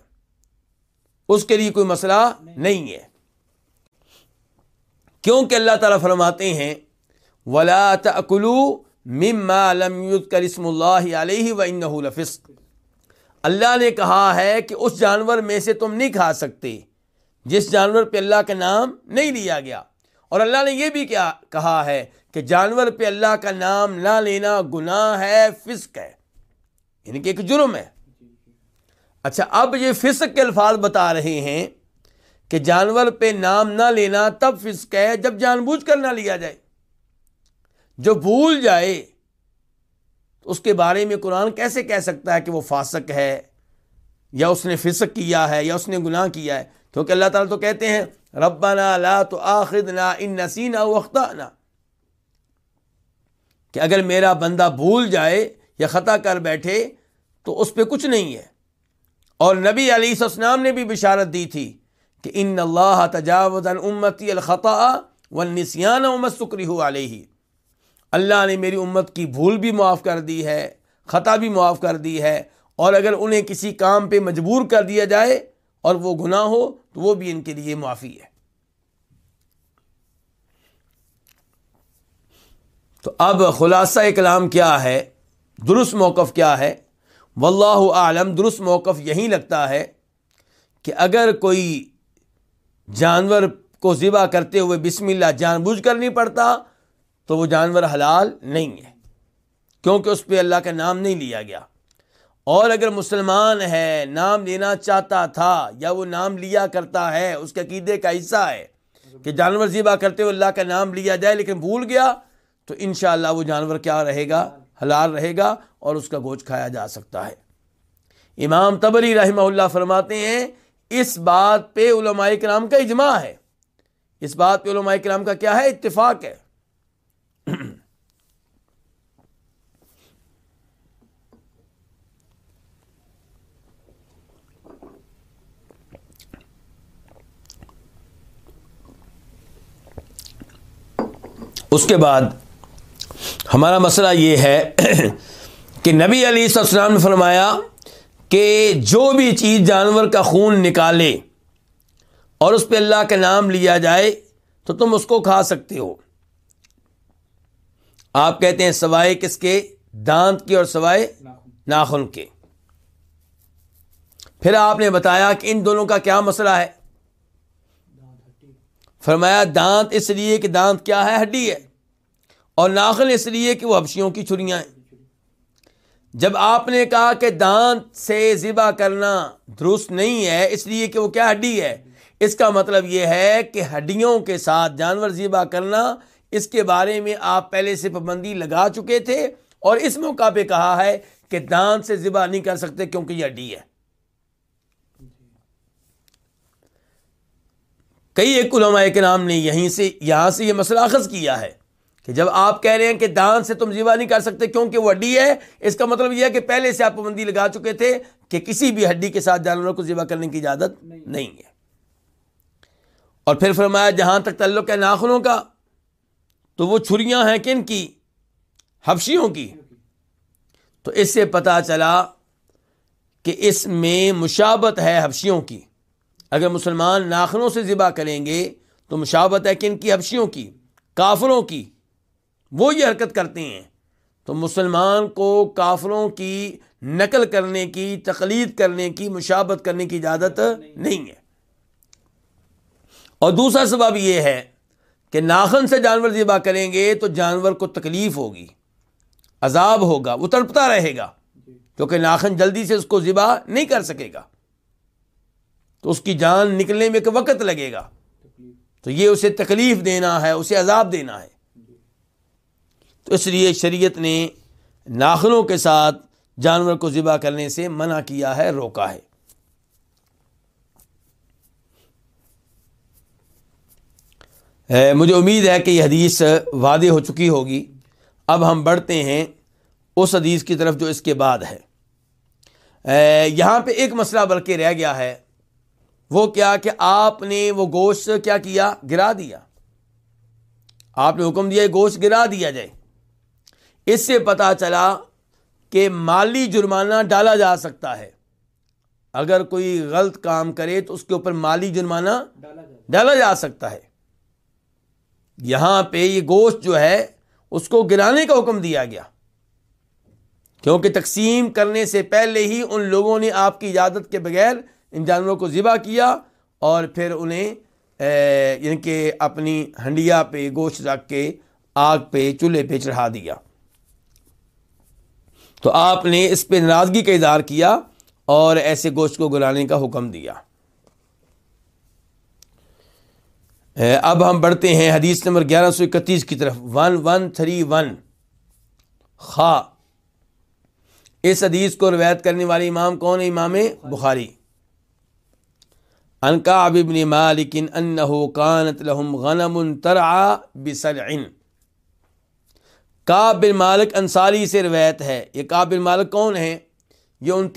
اس کے لیے کوئی مسئلہ نہیں ہے۔ کیونکہ اللہ تعالیٰ فرماتے ہیں، ولا تأکلو مما لم يذكر اسم اللہ علیہ و لفسق۔ جو بھول جائے، تو اس کے بارے میں قرآن کیسے کہہ سکتا ہے کہ وہ فاسق ہے؟ یا اس نے فسق کیا ہے، یا اس نے گناہ کیا ہے؟ کیونکہ اللہ تعالیٰ تو کہتے ہیں، ربنا لا تو ان نسینا وختانہ کہ اگر میرا بندہ بھول جائے یا خطا کر بیٹھے، تو اس پہ کچھ نہیں ہے۔ اور نبی علی السلام نے بھی بشارت دی تھی کہ ان اللہ تجاوز امتی الخطا والنسیان ومسکرہ علیہ۔ اللہ نے میری امت کی بھول بھی معاف کر دی ہے، خطا بھی معاف کر دی ہے، اور اگر انہیں کسی کام پہ مجبور کر دیا جائے اور وہ گناہ ہو، تو وہ بھی ان کے لیے معافی ہے۔ تو اب خلاصہ کلام کیا ہے؟ درست موقف کیا ہے؟ واللہ عالم درست موقف یہی لگتا ہے کہ اگر کوئی جانور کو ذبح کرتے ہوئے بسم اللہ جان بوجھ کر نہیں پڑتا تو وہ جانور حلال نہیں ہے، کیونکہ اس پہ اللہ کا نام نہیں لیا گیا۔ اور اگر مسلمان ہے، نام لینا چاہتا تھا یا وہ نام لیا کرتا ہے، اس کے عقیدے کا حصہ ہے کہ جانور ذبح کرتے ہوئے اللہ کا نام لیا جائے لیکن بھول گیا، تو انشاءاللہ وہ جانور کیا رہے گا؟ حلال رہے گا اور اس کا گوشت کھایا جا سکتا ہے۔ امام تبری رحمہ اللہ فرماتے ہیں، اس بات پہ علماء کرام کا اجماع ہے۔ اس بات پہ علماء کرام کا کیا ہے؟ اتفاق ہے۔ اس کے بعد ہمارا مسئلہ یہ ہے [CLEARS THROAT] کہ نبی علی السلام نے فرمایا کہ جو بھی چیز جانور کا خون نکالے اور اس پہ اللہ کا نام لیا جائے تو تم اس کو کھا سکتے ہو۔ آپ کہتے ہیں سوائے کس کے؟ دانت کے اور سوائے ناخن کے۔ پھر آپ نے بتایا کہ ان دونوں کا کیا مسئلہ ہے؟ فرمایا، دانت اس لیے کہ دانت کیا ہے؟ ہڈی ہے۔ اور ناخن اس لیے کہ وہ ہبشیوں کی چھریاں ہیں۔ جب آپ نے کہا کہ دانت سے ذبح کرنا درست نہیں ہے، اس لیے کہ وہ کیا ہڈی ہے؟ اس کا مطلب یہ ہے کہ ہڈیوں کے ساتھ جانور ذبح کرنا، اس کے بارے میں آپ پہلے سے پابندی لگا چکے تھے اور اس موقع پہ کہا ہے کہ دانت سے ذبح نہیں کر سکتے کیونکہ یہ ہڈی ہے۔ کئی ایک علماء کے نام نے یہیں سے یہاں سے یہ مسئلہ اخذ کیا ہے کہ جب آپ کہہ رہے ہیں کہ دان سے تم ذبح نہیں کر سکتے کیونکہ وہ ہڈی ہے، اس کا مطلب یہ ہے کہ پہلے سے آپ پابندی لگا چکے تھے کہ کسی بھی ہڈی کے ساتھ جانوروں کو ذبح کرنے کی اجازت نہیں۔ ہے۔ اور پھر فرمایا، جہاں تک تعلق ہے ناخنوں کا، تو وہ چھریاں ہیں کن کی؟ حبشیوں کی۔ تو اس سے پتہ چلا کہ اس میں مشابت ہے حبشیوں کی۔ اگر مسلمان ناخنوں سے ذبح کریں گے تو مشابت ہے کن کی؟ حبشیوں کی، کافروں کی۔ وہ یہ حرکت کرتے ہیں۔ تو مسلمان کو کافروں کی نقل کرنے کی، تقلید کرنے کی مشابت کرنے کی اجازت نہیں ہے۔ اور دوسرا سبب یہ ہے کہ ناخن سے جانور ذبح کریں گے تو جانور کو تکلیف ہوگی، عذاب ہوگا، وہ تڑپتا رہے گا، کیونکہ ناخن جلدی سے اس کو ذبح نہیں کر سکے گا۔ تو اس کی جان نکلنے میں ایک وقت لگے گا۔ تو یہ اسے تکلیف دینا ہے، اسے عذاب دینا ہے۔ تو اس لیے شریعت نے ناخنوں کے ساتھ جانور کو ذبح کرنے سے منع کیا ہے، روکا ہے۔ مجھے امید ہے کہ یہ حدیث وعدے ہو چکی ہوگی۔ اب ہم بڑھتے ہیں اس حدیث کی طرف جو اس کے بعد ہے۔ یہاں پہ ایک مسئلہ بلکہ رہ گیا ہے۔ وہ کیا کہ آپ نے وہ گوشت کیا کیا؟ گرا دیا۔ آپ نے حکم دیا گوشت گرا دیا جائے۔ اس سے پتا چلا کہ مالی جرمانہ ڈالا جا سکتا ہے۔ اگر کوئی غلط کام کرے تو اس کے اوپر مالی جرمانہ ڈالا ڈالا جا سکتا ہے۔ یہاں پہ یہ گوشت جو ہے، اس کو گرانے کا حکم دیا گیا۔ کیونکہ تقسیم کرنے سے پہلے ہی ان لوگوں نے آپ کی اجازت کے بغیر ان جانوروں کو ذبح کیا اور پھر انہیں یعنی کہ اپنی ہنڈیا پہ، گوشت رکھ کے آگ پہ، چولہے پہ چڑھا دیا۔ تو آپ نے اس پہ ناراضگی کا اظہار کیا اور ایسے گوشت کو گلانے کا حکم دیا۔ اب ہم بڑھتے ہیں حدیث نمبر گیارہ سو اکتیس کی طرف۔ One one three one. خا۔ اس حدیث کو روایت کرنے والے امام کون ہے؟ امام بخاری۔ ان کعب بن مالک انه كانت لهم غنم ترعى کعب بن مالک انصاری سے روایت ہے۔ یہ کعب بن مالک کون ہیں؟ یہ ان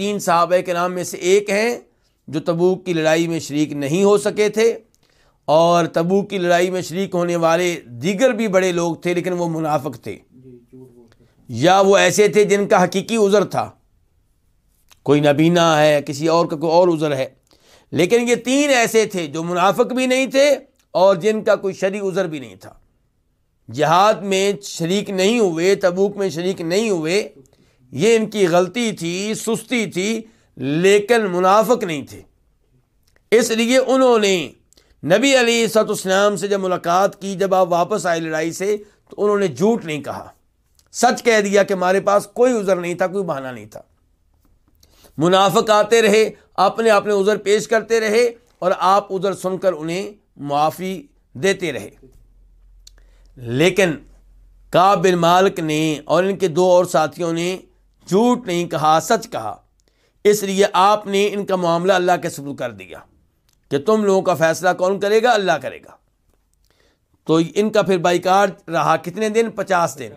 لیکن یہ تین ایسے تھے جو منافق بھی نہیں تھے اور جن کا کوئی شرعی عذر بھی نہیں تھا۔ جہاد میں شریک نہیں ہوئے، تبوک میں شریک نہیں ہوئے، یہ ان کی غلطی تھی، سستی تھی، لیکن منافق نہیں تھے۔ اس لیے انہوں نے نبی علی سط اسلام سے جب ملاقات کی، جب آپ واپس آئے لڑائی سے، تو انہوں نے جھوٹ نہیں کہا۔ سچ کہہ دیا کہ ہمارے پاس کوئی عذر نہیں تھا، کوئی بہانہ نہیں تھا۔ منافق آتے رہے اپنے اپنے عذر پیش کرتے رہے اور آپ عذر سن کر انہیں معافی دیتے رہے۔ لیکن کعب بن مالک نے اور ان کے دو اور ساتھیوں نے جھوٹ نہیں کہا، سچ کہا۔ اس لیے آپ نے ان کا معاملہ اللہ کے سبر کر دیا کہ تم لوگوں کا فیصلہ کون کرے گا؟ اللہ کرے گا۔ تو ان کا پھر بائیکاٹ رہا کتنے دن؟ پچاس دن۔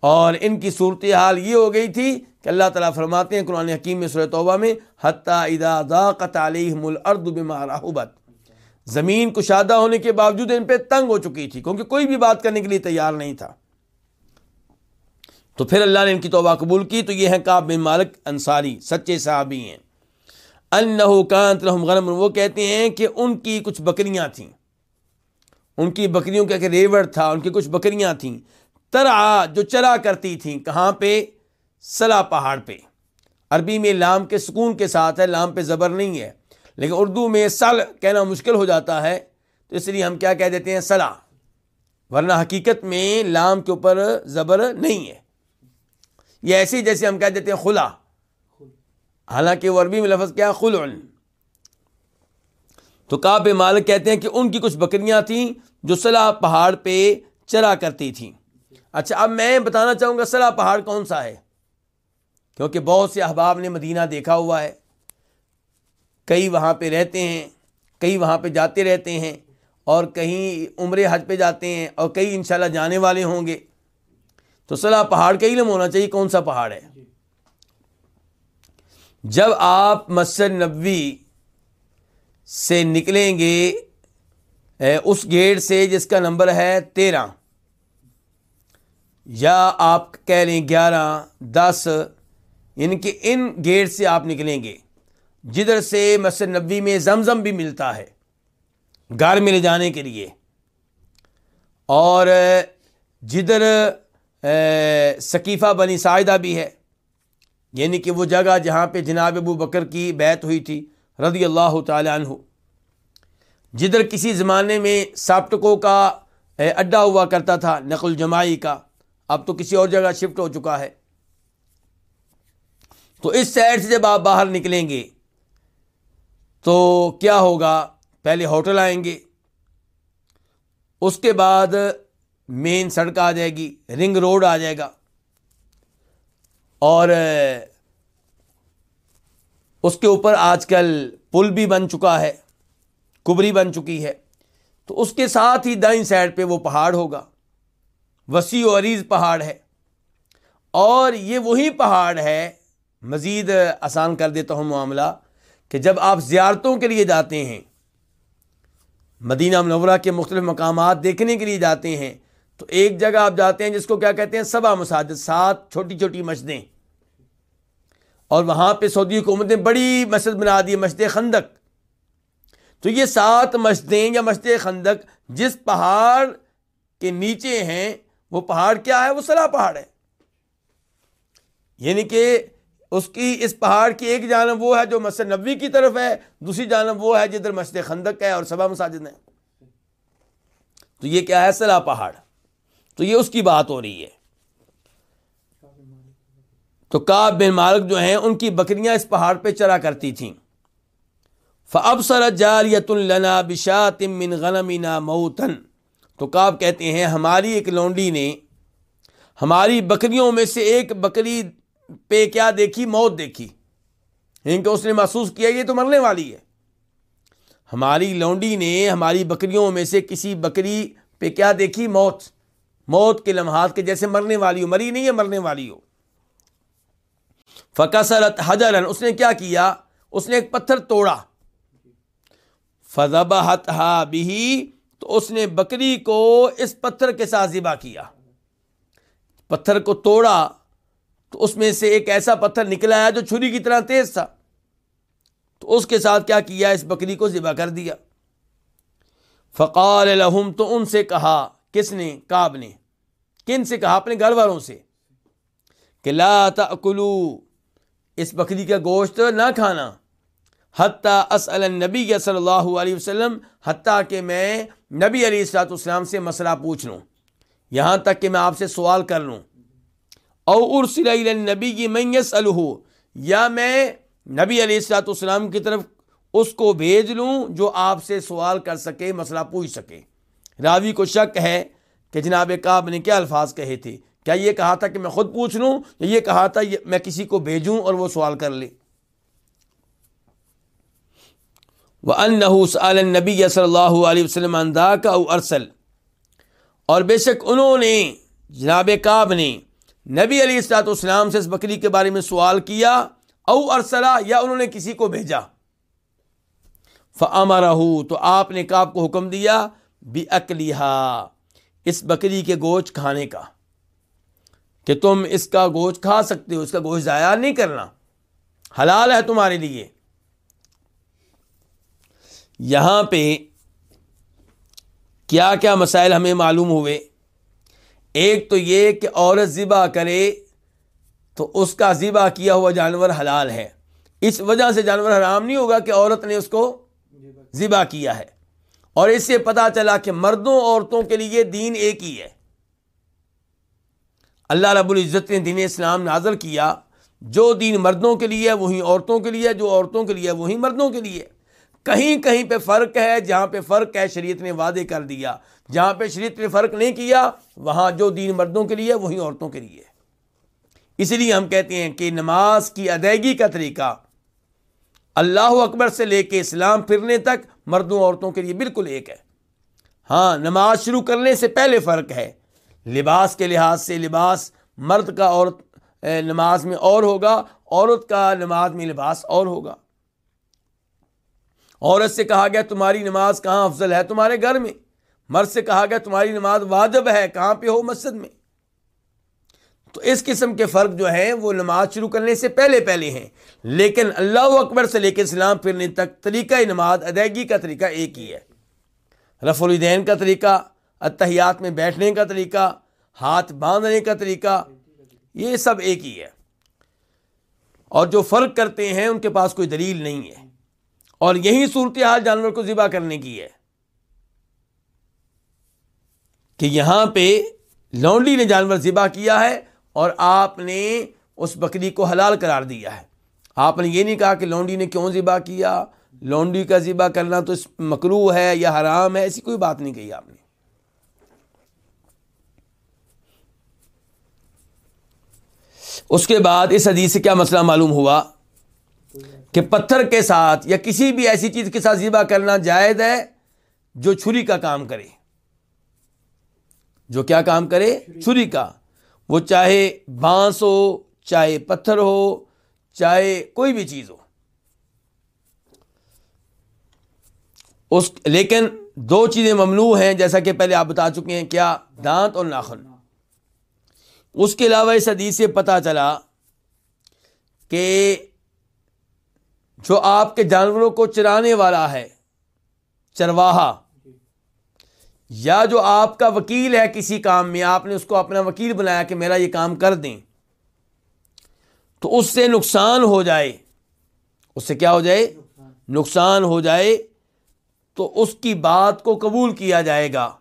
اور ان کی صورتحال یہ ہو گئی تھی کہ اللہ تعالیٰ فرماتے ہیں قرآن حکیم میں سورۃ توبہ میں، حتیٰ اذا ضاقت علیہم الارض بما رحبت۔ زمین کشادہ ہونے کے باوجود ان پہ تنگ ہو چکی تھی، کیونکہ کوئی بھی بات کرنے کے لیے تیار نہیں تھا۔ تو پھر اللہ نے ان کی توبہ قبول کی، تو یہ ہیں کعب بن مالک انصاری، سچے صحابی ہیں۔ انہو کانت لہم غنم، وہ کہتے ہیں کہ ان کی کچھ بکریاں تھیں۔ ان کی بکریوں کا ایک ریوڑ تھا، ان کی کچھ بکریاں تھیں۔ ترعا جو چلا کرتی تھیں کہاں پہ؟ سلا پہاڑ پہ۔ عربی میں لام کے سکون کے ساتھ ہے، لام پہ زبر نہیں ہے، لیکن اردو میں سل کہنا مشکل ہو جاتا ہے، تو اس لیے ہم کیا کہہ دیتے ہیں؟ سلا ورنہ حقیقت میں لام کے اوپر زبر نہیں ہے۔ یہ ایسے جیسے ہم کہہ دیتے ہیں خلا۔ حالانکہ وہ عربی میں لفظ کیا خلع تو کعب مالک کہتے ہیں کہ ان کی کچھ بکریاں تھیں جو سلا پہاڑ پہ چرا کرتی تھیں۔ اچھا اب میں بتانا چاہوں گا سلا پہاڑ کون سا ہے؟ کیونکہ بہت سے احباب نے مدینہ دیکھا ہوا ہے۔ کئی وہاں پہ رہتے ہیں، کئی وہاں پہ جاتے رہتے ہیں اور کہیں عمر حج پہ جاتے ہیں اور کئی انشاءاللہ جانے والے ہوں گے۔ تو سلا پہاڑ کا علم ہونا چاہیے، کون سا پہاڑ ہے؟ جب آپ مسجد نبوی سے نکلیں گے اس گیٹ سے جس کا نمبر ہے تیرہ۔ یا آپ کہہ لیں گیارہ، دس یعنی ان کے ان گیٹ سے آپ نکلیں گے۔ جدھر سے مسجد نبی میں زمزم بھی ملتا ہے، گھر میں لے جانے کے لیے۔ اور جدھر ثقیفہ بنی سائدہ بھی ہے یعنی کہ وہ جگہ جہاں پہ جناب ابو بکر کی بیت ہوئی تھی، رضی اللہ تعالیٰ عنہ۔ جدھر کسی زمانے میں ساپٹکوں کا اڈا ہوا کرتا تھا، نقل جمائی کا اب تو کسی اور جگہ شفٹ ہو چکا ہے۔ تو اس سائڈ سے جب آپ باہر نکلیں گے، تو کیا ہوگا؟ پہلے ہوٹل آئیں گے، اس کے بعد مین سڑک آ جائے گی، رنگ روڈ آ جائے گا۔ اور اس کے اوپر آج کل پل بھی بن چکا ہے، کبری بن چکی ہے۔ تو اس کے ساتھ ہی دائیں سائڈ پہ وہ پہاڑ ہوگا۔ وسیع و عریض پہاڑ ہے۔ اور یہ وہی پہاڑ ہے، مزید آسان کر دیتا ہوں معاملہ، کہ جب آپ زیارتوں کے لیے جاتے ہیں، مدینہ منورہ کے مختلف مقامات دیکھنے کے لیے جاتے ہیں، تو ایک جگہ آپ جاتے ہیں جس کو کیا کہتے ہیں سبا مساجد، سات چھوٹی چھوٹی مسجدیں۔ اور وہاں پہ سعودی حکومت نے بڑی مسجد بنا دی، مسجد خندق۔ تو یہ سات مسجدیں یا مسجد خندق جس پہاڑ کے نیچے ہیں وہ پہاڑ کیا ہے؟ وہ سلا پہاڑ ہے۔ یعنی کہ اس کی، اس پہاڑ کی ایک جانب وہ ہے جو مسجد نبوی کی طرف ہے، دوسری جانب وہ ہے جدھر مسجد خندق ہے اور سبا مساجد ہے تو یہ کیا ہے؟ سلا پہاڑ۔ تو یہ اس کی بات ہو رہی ہے۔ تو کاب بن مالک جو ہیں، ان کی بکریاں اس پہاڑ پہ چرا کرتی تھیں۔ فب سر جاریت النا بشات من غنمینا موتن تو کاب کہتے ہیں، ہماری ایک لونڈی نے ہماری بکریوں میں سے ایک بکری پہ کیا دیکھی؟ موت دیکھی۔ یعنی ان کو اس نے محسوس کیا، یہ تو مرنے والی ہے۔ ہماری لونڈی نے ہماری بکریوں میں سے کسی بکری پہ کیا دیکھی؟ موت۔ موت کے لمحات کے جیسے مرنے والی ہو۔ مری نہیں ہے، مرنے والی ہو۔ فکسرت حجر اس نے کیا کیا؟ اس نے ایک پتھر توڑا۔ فضبہ بھی تو اس نے بکری کو اس پتھر کے ساتھ ذبح کیا۔ پتھر کو توڑا تو اس میں سے ایک ایسا پتھر نکلا ہے جو چھری کی طرح تیز تھا۔ تو اس کے ساتھ کیا کیا؟ اس بکری کو ذبح کر دیا۔ فقال لہم، تو ان سے کہا، کس نے؟ کاب نے۔ کن سے کہا؟ اپنے گھر والوں سے۔ کہ لا تاکلو اس بکری کا گوشت نہ کھانا۔ حتیٰ اسل نبی صلی اللہ علیہ وسلم حتیٰ کہ میں نبی علیہ السلاط اسلام سے مسئلہ پوچھ لوں، یہاں تک کہ میں آپ سے سوال کر لوں۔ او ارسل نبی کی میس الح یا میں نبی علیہ السلاۃ والسلام کی طرف اس کو بھیج لوں جو آپ سے سوال کر سکے، مسئلہ پوچھ سکے۔ راوی کو شک ہے کہ جناب کعب نے کیا الفاظ کہے تھے۔ کیا یہ کہا تھا کہ میں خود پوچھ لوں، یا یہ کہا تھا میں کسی کو بھیجوں اور وہ سوال کر لے؟ وہ ان نبی صلی اللہ علیہ وسلم اندا کا او ارسل اور بے شک انہوں نے جناب کعب نے نبی علی السلاط اسلام سے اس بکری کے بارے میں سوال کیا او ارسلا یا انہوں نے کسی کو بھیجا۔ فمرہ تو آپ نے کاپ کو حکم دیا بھی اکلیہ اس بکری کے گوشت کھانے کا۔ کہ تم اس کا گوشت کھا سکتے ہو، اس کا گوشت ضائع نہیں کرنا۔ حلال ہے تمہارے لیے۔ یہاں پہ کیا کیا مسائل ہمیں معلوم ہوئے۔ ایک تو یہ کہ عورت ذبح کرے تو اس کا ذبح کیا ہوا جانور حلال ہے۔ اس وجہ سے جانور حرام نہیں ہوگا کہ عورت نے اس کو ذبح کیا ہے۔ اور اس سے پتا چلا کہ مردوں عورتوں کے لیے دین ایک ہی ہے۔ اللہ رب العزت نے دین اسلام نازل کیا۔ جو دین مردوں کے لیے وہی عورتوں کے لیے جو عورتوں کے لیے وہی مردوں کے لیے کہیں کہیں پہ فرق ہے، جہاں پہ فرق ہے، شریعت نے وعدے کر دیا۔ جہاں پہ شریعت نے فرق نہیں کیا، وہاں جو دین مردوں کے لیے وہی عورتوں کے لیے۔ اس لیے ہم کہتے ہیں کہ نماز کی ادائیگی کا طریقہ اللہ اکبر سے لے کے اسلام پھرنے تک مردوں عورتوں کے لیے بالکل ایک ہے۔ ہاں نماز شروع کرنے سے پہلے فرق ہے۔ لباس کے لحاظ سے لباس مرد کا عورت نماز میں اور ہوگا، عورت کا نماز میں لباس اور ہوگا۔ عورت سے کہا گیا تمہاری نماز کہاں افضل ہے؟ تمہارے گھر میں۔ مرد سے کہا گیا تمہاری نماز واجب ہے، کہاں پہ ہو مسجد میں؟ تو اس قسم کے فرق جو ہیں، وہ نماز شروع کرنے سے پہلے پہلے ہیں۔ لیکن اللہ اکبر سے لے کے اسلام پھرنے تک طریقہ نماز ادائیگی کا طریقہ ایک ہی ہے۔ رف الدین کا طریقہ اتحیات میں بیٹھنے کا طریقہ، ہاتھ باندھنے کا طریقہ، یہ سب ایک ہی ہے۔ اور جو فرق کرتے ہیں، ان کے پاس کوئی دلیل نہیں ہے۔ اور یہی صورتحال جانور کو ذبح کرنے کی ہے کہ یہاں پہ لونڈی نے جانور ذبح کیا ہے اور آپ نے اس بکری کو حلال قرار دیا ہے۔ آپ نے یہ نہیں کہا کہ لونڈی نے کیوں ذبح کیا؟ لونڈی کا ذبح کرنا تو مکرو ہے یا حرام ہے؟ ایسی کوئی بات نہیں کہی آپ نے۔ اس کے بعد اس حدیث سے کیا مسئلہ معلوم ہوا؟ کہ پتھر کے ساتھ یا کسی بھی ایسی چیز کے ساتھ ذبح کرنا جائز ہے جو چھری کا کام کرے۔ جو کیا کام کرے؟ چھری کا۔ وہ چاہے بانس ہو، چاہے پتھر ہو، چاہے کوئی بھی چیز ہو۔ اس، لیکن دو چیزیں ممنوع ہیں، جیسا کہ پہلے آپ بتا چکے ہیں، کیا؟ دانت اور ناخن۔ اس کے علاوہ اس حدیث سے پتہ چلا کہ جو آپ کے جانوروں کو چرانے والا ہے، چرواہا۔ یا جو آپ کا وکیل ہے کسی کام میں، آپ نے اس کو اپنا وکیل بنایا کہ میرا یہ کام کر دیں، تو اس سے نقصان ہو جائے۔ اس سے کیا ہو جائے؟ نقصان ہو جائے۔ تو اس کی بات کو قبول کیا جائے گا۔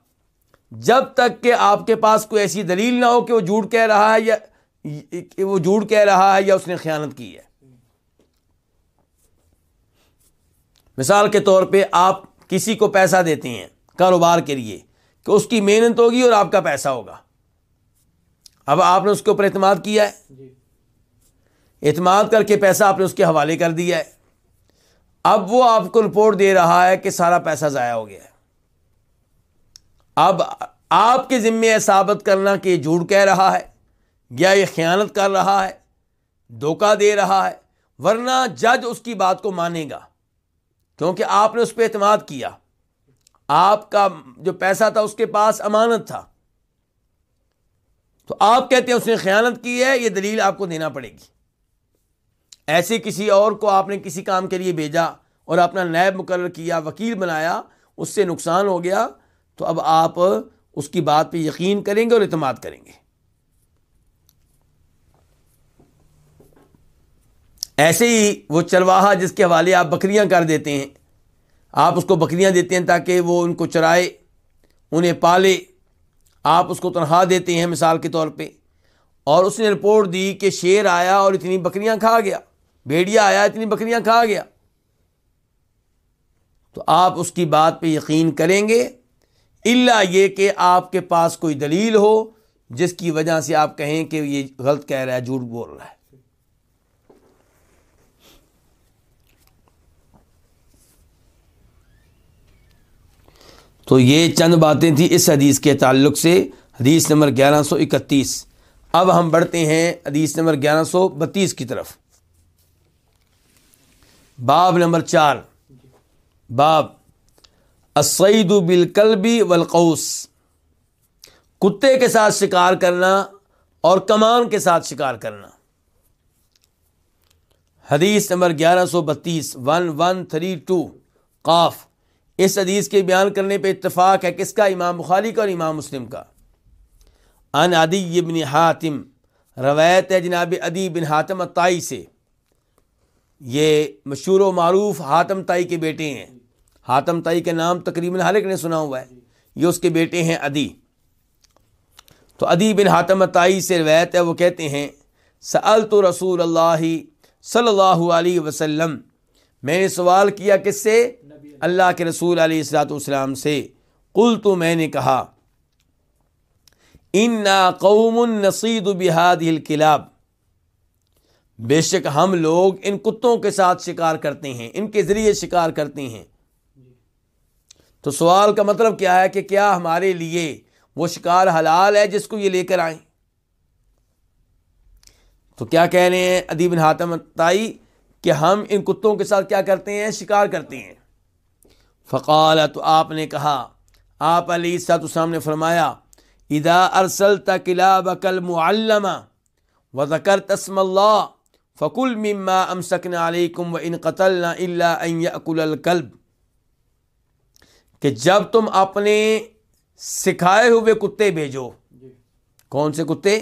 جب تک کہ آپ کے پاس کوئی ایسی دلیل نہ ہو کہ وہ جھوٹ کہہ رہا ہے یا وہ جھوٹ کہہ رہا ہے یا اس نے خیانت کی ہے۔ مثال کے طور پہ آپ کسی کو پیسہ دیتے ہیں کاروبار کے لیے کہ اس کی محنت ہوگی اور آپ کا پیسہ ہوگا۔ اب آپ نے اس کے اوپر اعتماد کیا ہے؟ جی۔ اعتماد کر کے پیسہ آپ نے اس کے حوالے کر دیا ہے۔ اب وہ آپ کو رپورٹ دے رہا ہے کہ سارا پیسہ ضائع ہو گیا ہے۔ اب آپ کے ذمے ثابت کرنا کہ یہ جھوٹ کہہ رہا ہے یا یہ خیانت کر رہا ہے دھوکہ دے رہا ہے ورنہ جج اس کی بات کو مانے گا۔ کیونکہ آپ نے اس پہ اعتماد کیا۔ آپ کا جو پیسہ تھا اس کے پاس امانت تھا۔ تو آپ کہتے ہیں اس نے خیانت کی ہے، یہ دلیل آپ کو دینا پڑے گی۔ ایسے کسی اور کو آپ نے کسی کام کے لیے بھیجا اور اپنا نیب مقرر کیا، وکیل بنایا، اس سے نقصان ہو گیا، تو اب آپ اس کی بات پہ یقین کریں گے اور اعتماد کریں گے۔ ایسے ہی وہ چرواہا جس کے حوالے آپ بکریاں کر دیتے ہیں، آپ اس کو بکریاں دیتے ہیں تاکہ وہ ان کو چرائے، انہیں پالے، آپ اس کو تنخواہ دیتے ہیں مثال کے طور پہ۔ اور اس نے رپورٹ دی کہ شیر آیا اور اتنی بکریاں کھا گیا، بھیڑیا آیا، اتنی بکریاں کھا گیا۔ تو آپ اس کی بات پہ یقین کریں گے اللہ یہ کہ آپ کے پاس کوئی دلیل ہو، جس کی وجہ سے آپ کہیں کہ یہ غلط کہہ رہا ہے، جھوٹ بول رہا ہے۔ تو یہ چند باتیں تھیں اس حدیث کے تعلق سے، حدیث نمبر گیارہ سو اکتیس۔ اب ہم بڑھتے ہیں حدیث نمبر گیارہ سو بتیس کی طرف۔ باب نمبر چار۔ باب اسعید بالکلبی والقوس۔ کتے کے ساتھ شکار کرنا اور کمان کے ساتھ شکار کرنا۔ حدیث نمبر گیارہ سو بتیس۔ One one three two. قاف۔ اس حدیث کے بیان کرنے پہ اتفاق ہے کس کا؟ امام بخاری کا اور امام مسلم کا۔ ان ادی بن حاتم، روایت ہے جناب ادی بن حاتم تائی سے۔ یہ مشہور و معروف حاتم تائی کے بیٹے ہیں۔ حاتم تائی کے نام تقریباً ہر ایک نے سنا ہوا ہے یہ اس کے بیٹے ہیں ادی تو ادی بن حاتم تائی سے روایت ہے، وہ کہتے ہیں سأل تو رسول اللہ صلی اللہ علیہ وسلم، میں نے سوال کیا کس سے؟ اللہ کے رسول علیہ السلاۃ والسلام سے قل تو میں نے کہا ان قوم نصید بحاد الکلاب بے شک ہم لوگ ان کتوں کے ساتھ شکار کرتے ہیں، ان کے ذریعے شکار کرتے ہیں۔ تو سوال کا مطلب کیا ہے کہ کیا ہمارے لیے وہ شکار حلال ہے جس کو یہ لے کر آئیں؟ تو کیا کہہ رہے ہیں ادیب حاتم تائی کہ ہم ان کتوں کے ساتھ کیا کرتے ہیں؟ شکار کرتے ہیں۔ فقال تو آپ نے کہا آپ علی سات اسلام نے فرمایا ادا ارسل تلا بکل معلمہ و ذکر تسم اللہ فکل مما ام سکن علیکم و ان قتل اللہ اکل الکلب۔ کہ جب تم اپنے سکھائے ہوئے کتے بھیجو۔ جی۔ کون سے کتے؟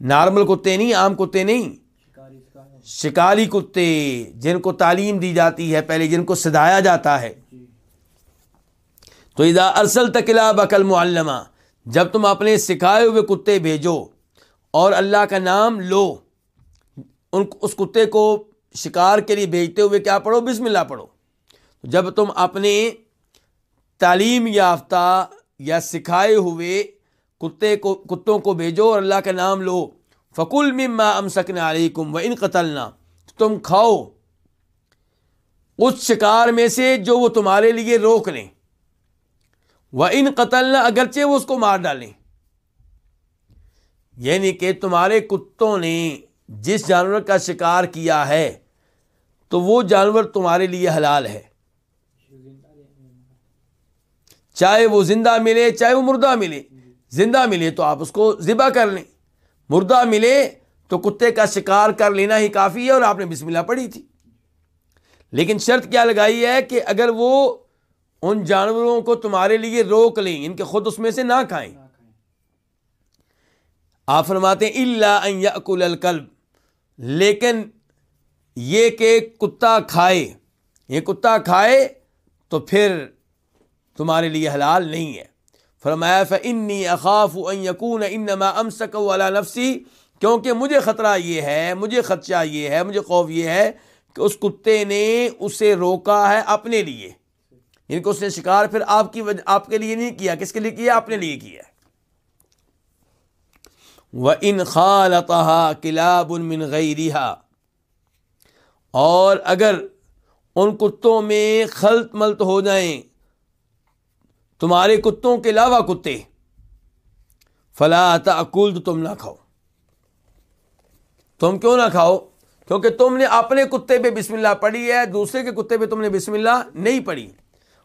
نارمل کتے نہیں عام کتے نہیں۔ شکاری کتے جن کو تعلیم دی جاتی ہے پہلے جن کو سدایا جاتا ہے۔ تو اذا ارسل تکلا بکل معلمہ جب تم اپنے سکھائے ہوئے کتے بھیجو اور اللہ کا نام لو، ان اس کتے کو شکار کے لیے بھیجتے ہوئے کیا پڑھو؟ بسم اللہ پڑھو۔ جب تم اپنے تعلیم یافتہ یا سکھائے ہوئے کتے کو کتوں کو بھیجو اور اللہ کا نام لو، فکل مما ام سکن علیکم و ان قتلنا تم کھاؤ۔ اس شکار میں سے جو وہ تمہارے لیے روک لیں۔ وہ ان قتل اگرچہ وہ اس کو مار ڈالیں۔ یعنی کہ تمہارے کتوں نے جس جانور کا شکار کیا ہے، تو وہ جانور تمہارے لیے حلال ہے۔ چاہے وہ زندہ ملے، چاہے وہ مردہ ملے۔ زندہ ملے تو آپ اس کو ذبح کر لیں۔ مردہ ملے تو کتے کا شکار کر لینا ہی کافی ہے اور آپ نے بسم اللہ پڑھی تھی۔ لیکن شرط کیا لگائی ہے کہ اگر وہ ان جانوروں کو تمہارے لیے روک لیں، ان کے خود اس میں سے نہ کھائیں۔ آپ فرماتے ہیں اللہ یاکل الکلب۔ لیکن یہ کہ کتا کھائے، یہ کتا کھائے تو پھر تمہارے لیے حلال نہیں ہے۔ فرمایا فانی اخاف ان یکون انما امسک علی نفسی کیونکہ مجھے خطرہ یہ ہے، مجھے خدشہ یہ ہے، مجھے خوف یہ ہے کہ اس کتے نے اسے روکا ہے اپنے لیے۔ یعنی ان کو اس نے شکار پھر آپ کی وجہ آپ کے لیے نہیں کیا، کس کے لیے کیا؟ اپنے لیے کیا۔ وہ ان خالتہ کلاب من غیرها اور اگر ان کتوں میں خلط ملت ہو جائیں، تمہارے کتوں کے علاوہ کتے، فلا تاکل تو تم نہ کھاؤ۔ تم کیوں نہ کھاؤ؟ کیونکہ تم نے اپنے کتے پہ بسم اللہ پڑھی ہے، دوسرے کے کتے پہ تم نے بسم اللہ نہیں پڑھی۔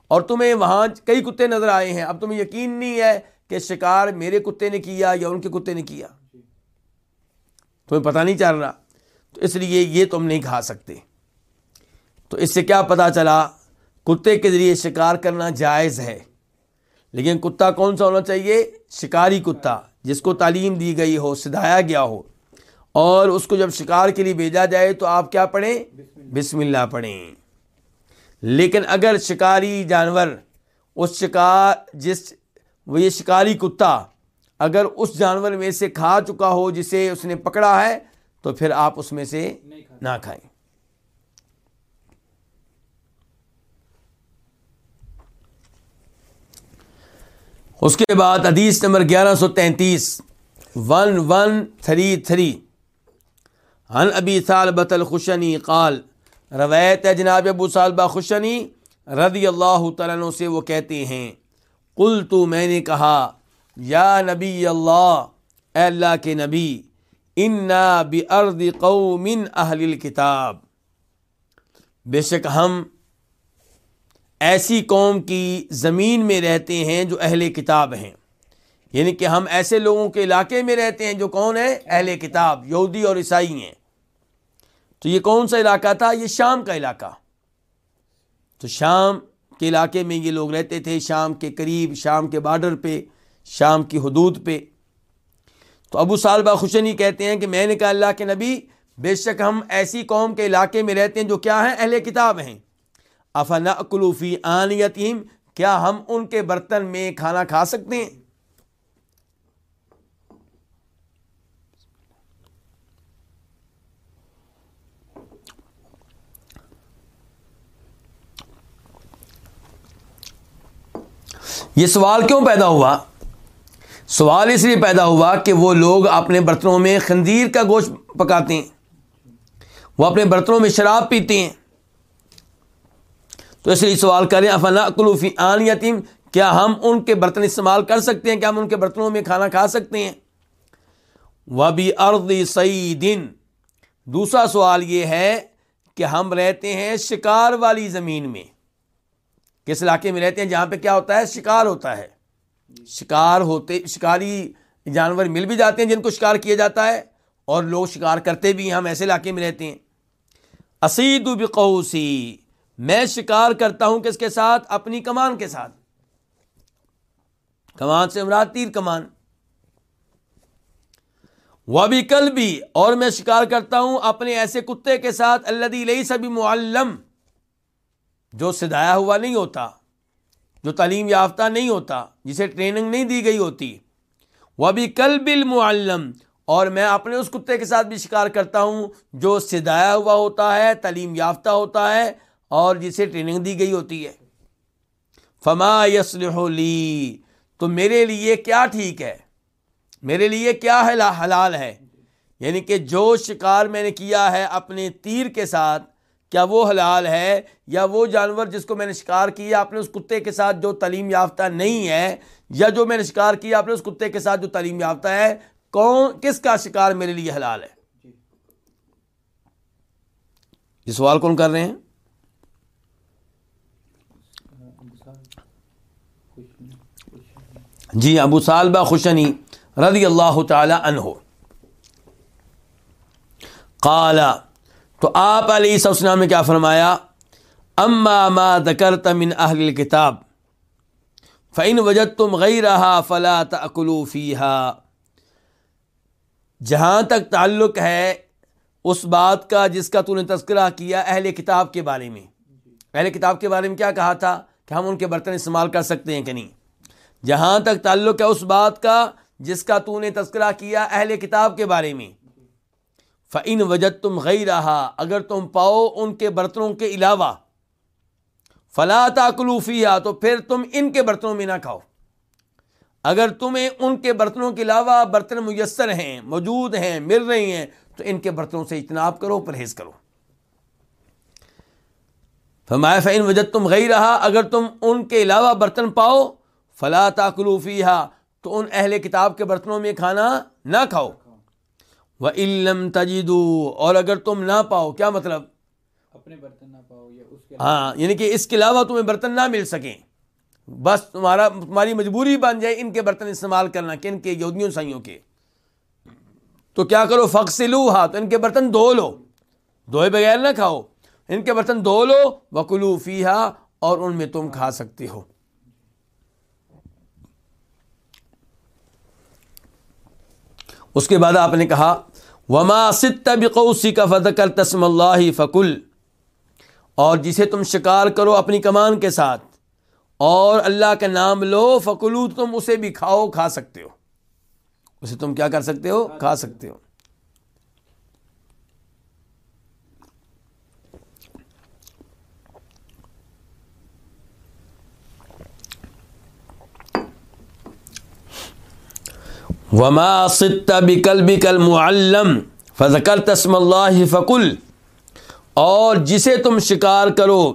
اور تمہیں وہاں کئی کتے نظر آئے ہیں۔ اب تمہیں یقین نہیں ہے کہ شکار میرے کتے نے کیا یا ان کے کتے نے کیا۔ تمہیں پتہ نہیں چل رہا۔ تو اس لیے یہ تم نہیں کھا سکتے۔ تو اس سے کیا پتا چلا؟ کتے کے ذریعے شکار کرنا جائز ہے۔ لیکن کتا کون سا ہونا چاہیے؟ شکاری کتا، جس کو تعلیم دی گئی ہو، سدھایا گیا ہو۔ اور اس کو جب شکار کے لیے بھیجا جائے تو آپ کیا پڑھیں؟ بسم اللہ پڑھیں۔ لیکن اگر شکاری جانور اس شکار جس وہ یہ شکاری کتا اگر اس جانور میں سے کھا چکا ہو جسے اس نے پکڑا ہے، تو پھر آپ اس میں سے نہ کھائیں۔ اس کے بعد حدیث نمبر گیارہ سو تینتیس، ون ون تھری تھری۔ ان ابی صالبت الخشنی قال روایت ہے جناب ابو صالبہ خوشنی رضی اللہ تعالیٰ سے وہ کہتے ہیں قل تو میں نے کہا، یا نبی اللہ، اے اللہ کے نبی، انا بارض قوم اہل الکتاب بے شک ہم ایسی قوم کی زمین میں رہتے ہیں جو اہل کتاب ہیں۔ یعنی کہ ہم ایسے لوگوں کے علاقے میں رہتے ہیں جو کون ہے؟ اہل کتاب، یہودی اور عیسائی ہیں۔ تو یہ کون سا علاقہ تھا؟ یہ شام کا علاقہ۔ تو شام کے علاقے میں یہ لوگ رہتے تھے، شام کے قریب، شام کے بارڈر پہ، شام کی حدود پہ۔ تو ابو سالبہ خوشنی کہتے ہیں کہ میں نے کہا، اللہ کے نبی، بے شک ہم ایسی قوم کے علاقے میں رہتے ہیں جو کیا ہیں؟ اہل کتاب ہیں۔ افنا اکلوفی آن یتیم کیا ہم ان کے برتن میں کھانا کھا سکتے ہیں؟ یہ سوال کیوں پیدا ہوا؟ سوال اس لیے پیدا ہوا کہ وہ لوگ اپنے برتنوں میں خندیر کا گوشت پکاتے ہیں۔ وہ اپنے برتنوں میں شراب پیتے ہیں۔ تو اس لیے سوال کریں افنا کلوفی آن یتیم؟ کیا ہم ان کے برتن استعمال کر سکتے ہیں؟ کیا ہم ان کے برتنوں میں کھانا کھا سکتے ہیں؟ وہ بھی ارد سی دن دوسرا سوال یہ ہے کہ ہم رہتے ہیں شکار والی زمین میں۔ کس علاقے میں رہتے ہیں جہاں پہ کیا ہوتا ہے؟ شکار ہوتا ہے۔ شکار ہوتے، شکاری جانور مل بھی جاتے ہیں جن کو شکار کیا جاتا ہے، اور لوگ شکار کرتے بھی ہیں۔ ہم ایسے علاقے میں رہتے ہیں۔ اسید بقوسی، میں شکار کرتا ہوں کس کے ساتھ؟ اپنی کمان کے ساتھ۔ کمان سے مراد تیر کمان۔ وہ بھی کل بھی اور میں شکار کرتا ہوں اپنے ایسے کتے کے ساتھ اللہ سبھی معلم جو سدایا ہوا نہیں ہوتا، جو تعلیم یافتہ نہیں ہوتا، جسے ٹریننگ نہیں دی گئی ہوتی۔ وہ بھی کل بل معلم اور میں اپنے اس کتے کے ساتھ بھی شکار کرتا ہوں جو سدایا ہوا ہوتا ہے، تعلیم یافتہ ہوتا ہے، اور جسے ٹریننگ دی گئی ہوتی ہے۔ فما یسلح لی تو میرے لیے کیا ٹھیک ہے؟ میرے لیے کیا حلال ہے؟ یعنی کہ جو شکار میں نے کیا ہے اپنے تیر کے ساتھ کیا وہ حلال ہے یا وہ جانور جس کو میں نے شکار کیا اپنے اس کتے کے ساتھ جو تعلیم یافتہ نہیں ہے یا جو میں نے شکار کیا اپنے اس کتے کے ساتھ جو تعلیم یافتہ ہے کون کس کا شکار میرے لیے حلال ہے؟ یہ سوال کون کر رہے ہیں؟ جی ابو سالبہ خوشنی رضی اللہ تعالی عنہ۔ قالا تو آپ علیہ السلام نے کیا فرمایا؟ اما ما ذکرت من اہل کتاب فعن وجد تم غی رہا فلا فیحا جہاں تک تعلق ہے اس بات کا جس کا تو نے تذکرہ کیا اہل کتاب کے بارے میں۔ اہل کتاب کے بارے میں کیا کہا تھا کہ ہم ان کے برتن استعمال کر سکتے ہیں کہ نہیں؟ جہاں تک تعلق ہے اس بات کا جس کا تو نے تذکرہ کیا اہل کتاب کے بارے میں۔ فعن وجد تم غی رہا اگر تم پاؤ ان کے برتنوں کے علاوہ۔ فلا تاکلوفیا تو پھر تم ان کے برتنوں میں نہ کھاؤ۔ اگر تمہیں ان کے برتنوں کے علاوہ برتن میسر ہیں، موجود ہیں، مل رہے ہیں، تو ان کے برتنوں سے اجتناب کرو، پرہیز کرو۔ فرمایا فعین وجد تم غی رہا اگر تم ان کے علاوہ برتن پاؤ، فلا تاکلوفیا تو ان اہل کتاب کے برتنوں میں کھانا نہ کھاؤ۔ وہ علم تجیدو اور اگر تم نہ پاؤ کیا مطلب؟ اپنے برتن نہ پاؤ یا اس کے ہاں یعنی کہ اس کے علاوہ تمہیں برتن نہ مل سکیں۔ بس تمہارا تمہاری مجبوری بن جائے ان کے برتن استعمال کرنا کن کے یہودیوں سائیوں کے۔ تو کیا کرو؟ فخصلو ہاں تو ان کے برتن دھو لو۔ دھوئے بغیر نہ کھاؤ۔ ان کے برتن دھو لو۔ وکلو فیحا اور ان میں تم کھا سکتے ہو۔ اس کے بعد آپ نے کہا، وما ست بقوسی کا کر تسم اللہ فکل اور جسے تم شکار کرو اپنی کمان کے ساتھ اور اللہ کا نام لو فکلو تم اسے بھی کھاؤ، کھا سکتے ہو۔ اسے تم کیا کر سکتے ہو؟ کھا سکتے ہو۔ وما ست بکل بکل معلم فضکر تسم اللہ فکل اور جسے تم شکار کرو،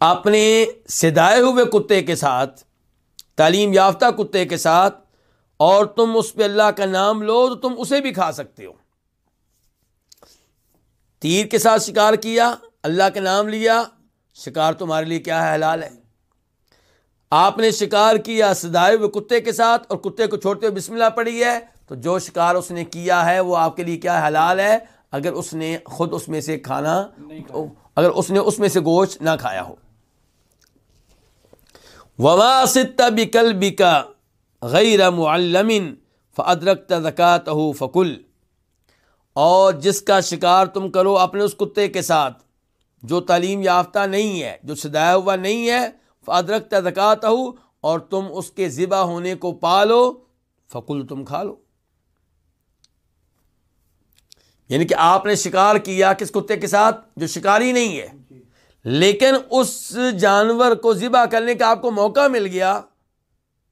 اپنے سدائے ہوئے کتے کے ساتھ، تعلیم یافتہ کتے کے ساتھ، اور تم اس پہ اللہ کا نام لو تو تم اسے بھی کھا سکتے ہو۔ تیر کے ساتھ شکار کیا، اللہ کا نام لیا، شکار تمہارے لیے کیا ہے؟ حلال ہے۔ آپ نے شکار کیا سدائے ہوئے کتے کے ساتھ اور کتے کو چھوڑتے ہوئے بسم اللہ پڑی ہے؟ تو جو شکار اس نے کیا ہے وہ آپ کے لیے کیا حلال ہے؟ اگر اس نے خود اس میں سے کھانا۔ اگر اس نے اس میں سے گوشت نہ کھایا ہو۔ وواست بکل بکا غیر معلم فادرک زکات فکل اور جس کا شکار تم کرو اپنے اس کتے کے ساتھ جو تعلیم یافتہ نہیں ہے جو سدایا ہوا نہیں ہے فادرک زکات اور تم اس کے ذبح ہونے کو پالو فکل تم کھا لو۔ یعنی کہ آپ نے شکار کیا کس کتے کے ساتھ؟ جو شکاری نہیں ہے۔ لیکن اس جانور کو ذبح کرنے کا آپ کو موقع مل گیا،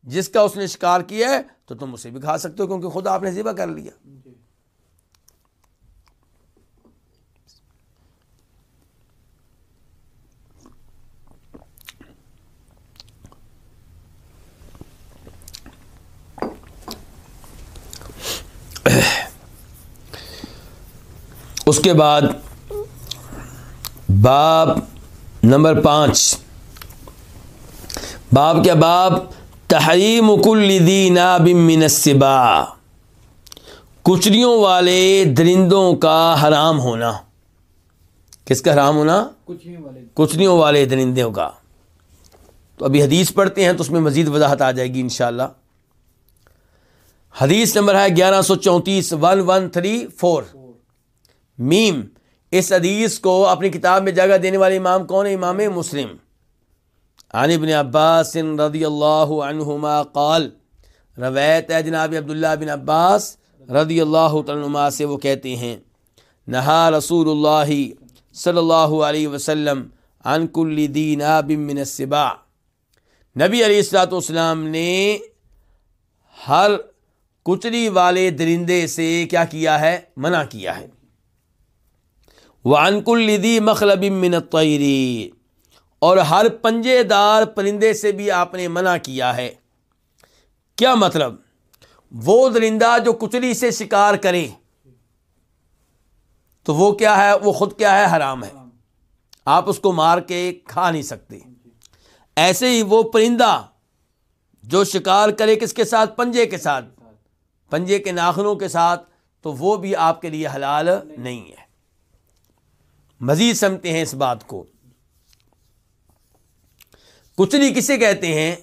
جس کا اس نے شکار کیا ہے، تو تم اسے بھی کھا سکتے ہو کیونکہ خود آپ نے ذبح کر لیا۔ اس کے بعد باب نمبر پانچ۔ باب کیا؟ باب تحریم کل دی ناب من السباع کچریوں والے درندوں کا حرام ہونا۔ کس کا حرام ہونا؟ کچریوں والے درندوں کا۔ تو ابھی حدیث پڑھتے ہیں تو اس میں مزید وضاحت آ جائے گی انشاءاللہ۔ حدیث نمبر ہے گیارہ سو چونتیس ون ون تھری فور میم، اس حدیث کو اپنی کتاب میں جگہ دینے والے امام کون ہے امام مسلم۔ عن ابن عباس رضی اللہ عنہما قال، روایت ہے جناب عبداللہ بن عباس رضی اللہ عنہما سے وہ کہتے ہیں، نہا رسول اللہ صلی اللہ علیہ وسلم عن کل دین من السباع۔ نبی علیہ السلاۃ والسلام نے ہر کچری والے درندے سے کیا کیا ہے؟ منع کیا ہے۔ وعن کل ذی مخلب من الطیری اور ہر پنجے دار پرندے سے بھی آپ نے منع کیا ہے۔ کیا مطلب؟ وہ درندہ جو کچلی سے شکار کرے، تو وہ کیا ہے؟ وہ خود کیا ہے؟ حرام ہے۔ آپ اس کو مار کے کھا نہیں سکتے۔ ایسے ہی وہ پرندہ جو شکار کرے کس کے ساتھ؟ پنجے کے ساتھ۔ پنجے کے ناخنوں کے ساتھ تو وہ بھی آپ کے لیے حلال نہیں ہے۔ مزید سمجھتے ہیں اس بات کو۔ کچلی کسے کہتے ہیں۔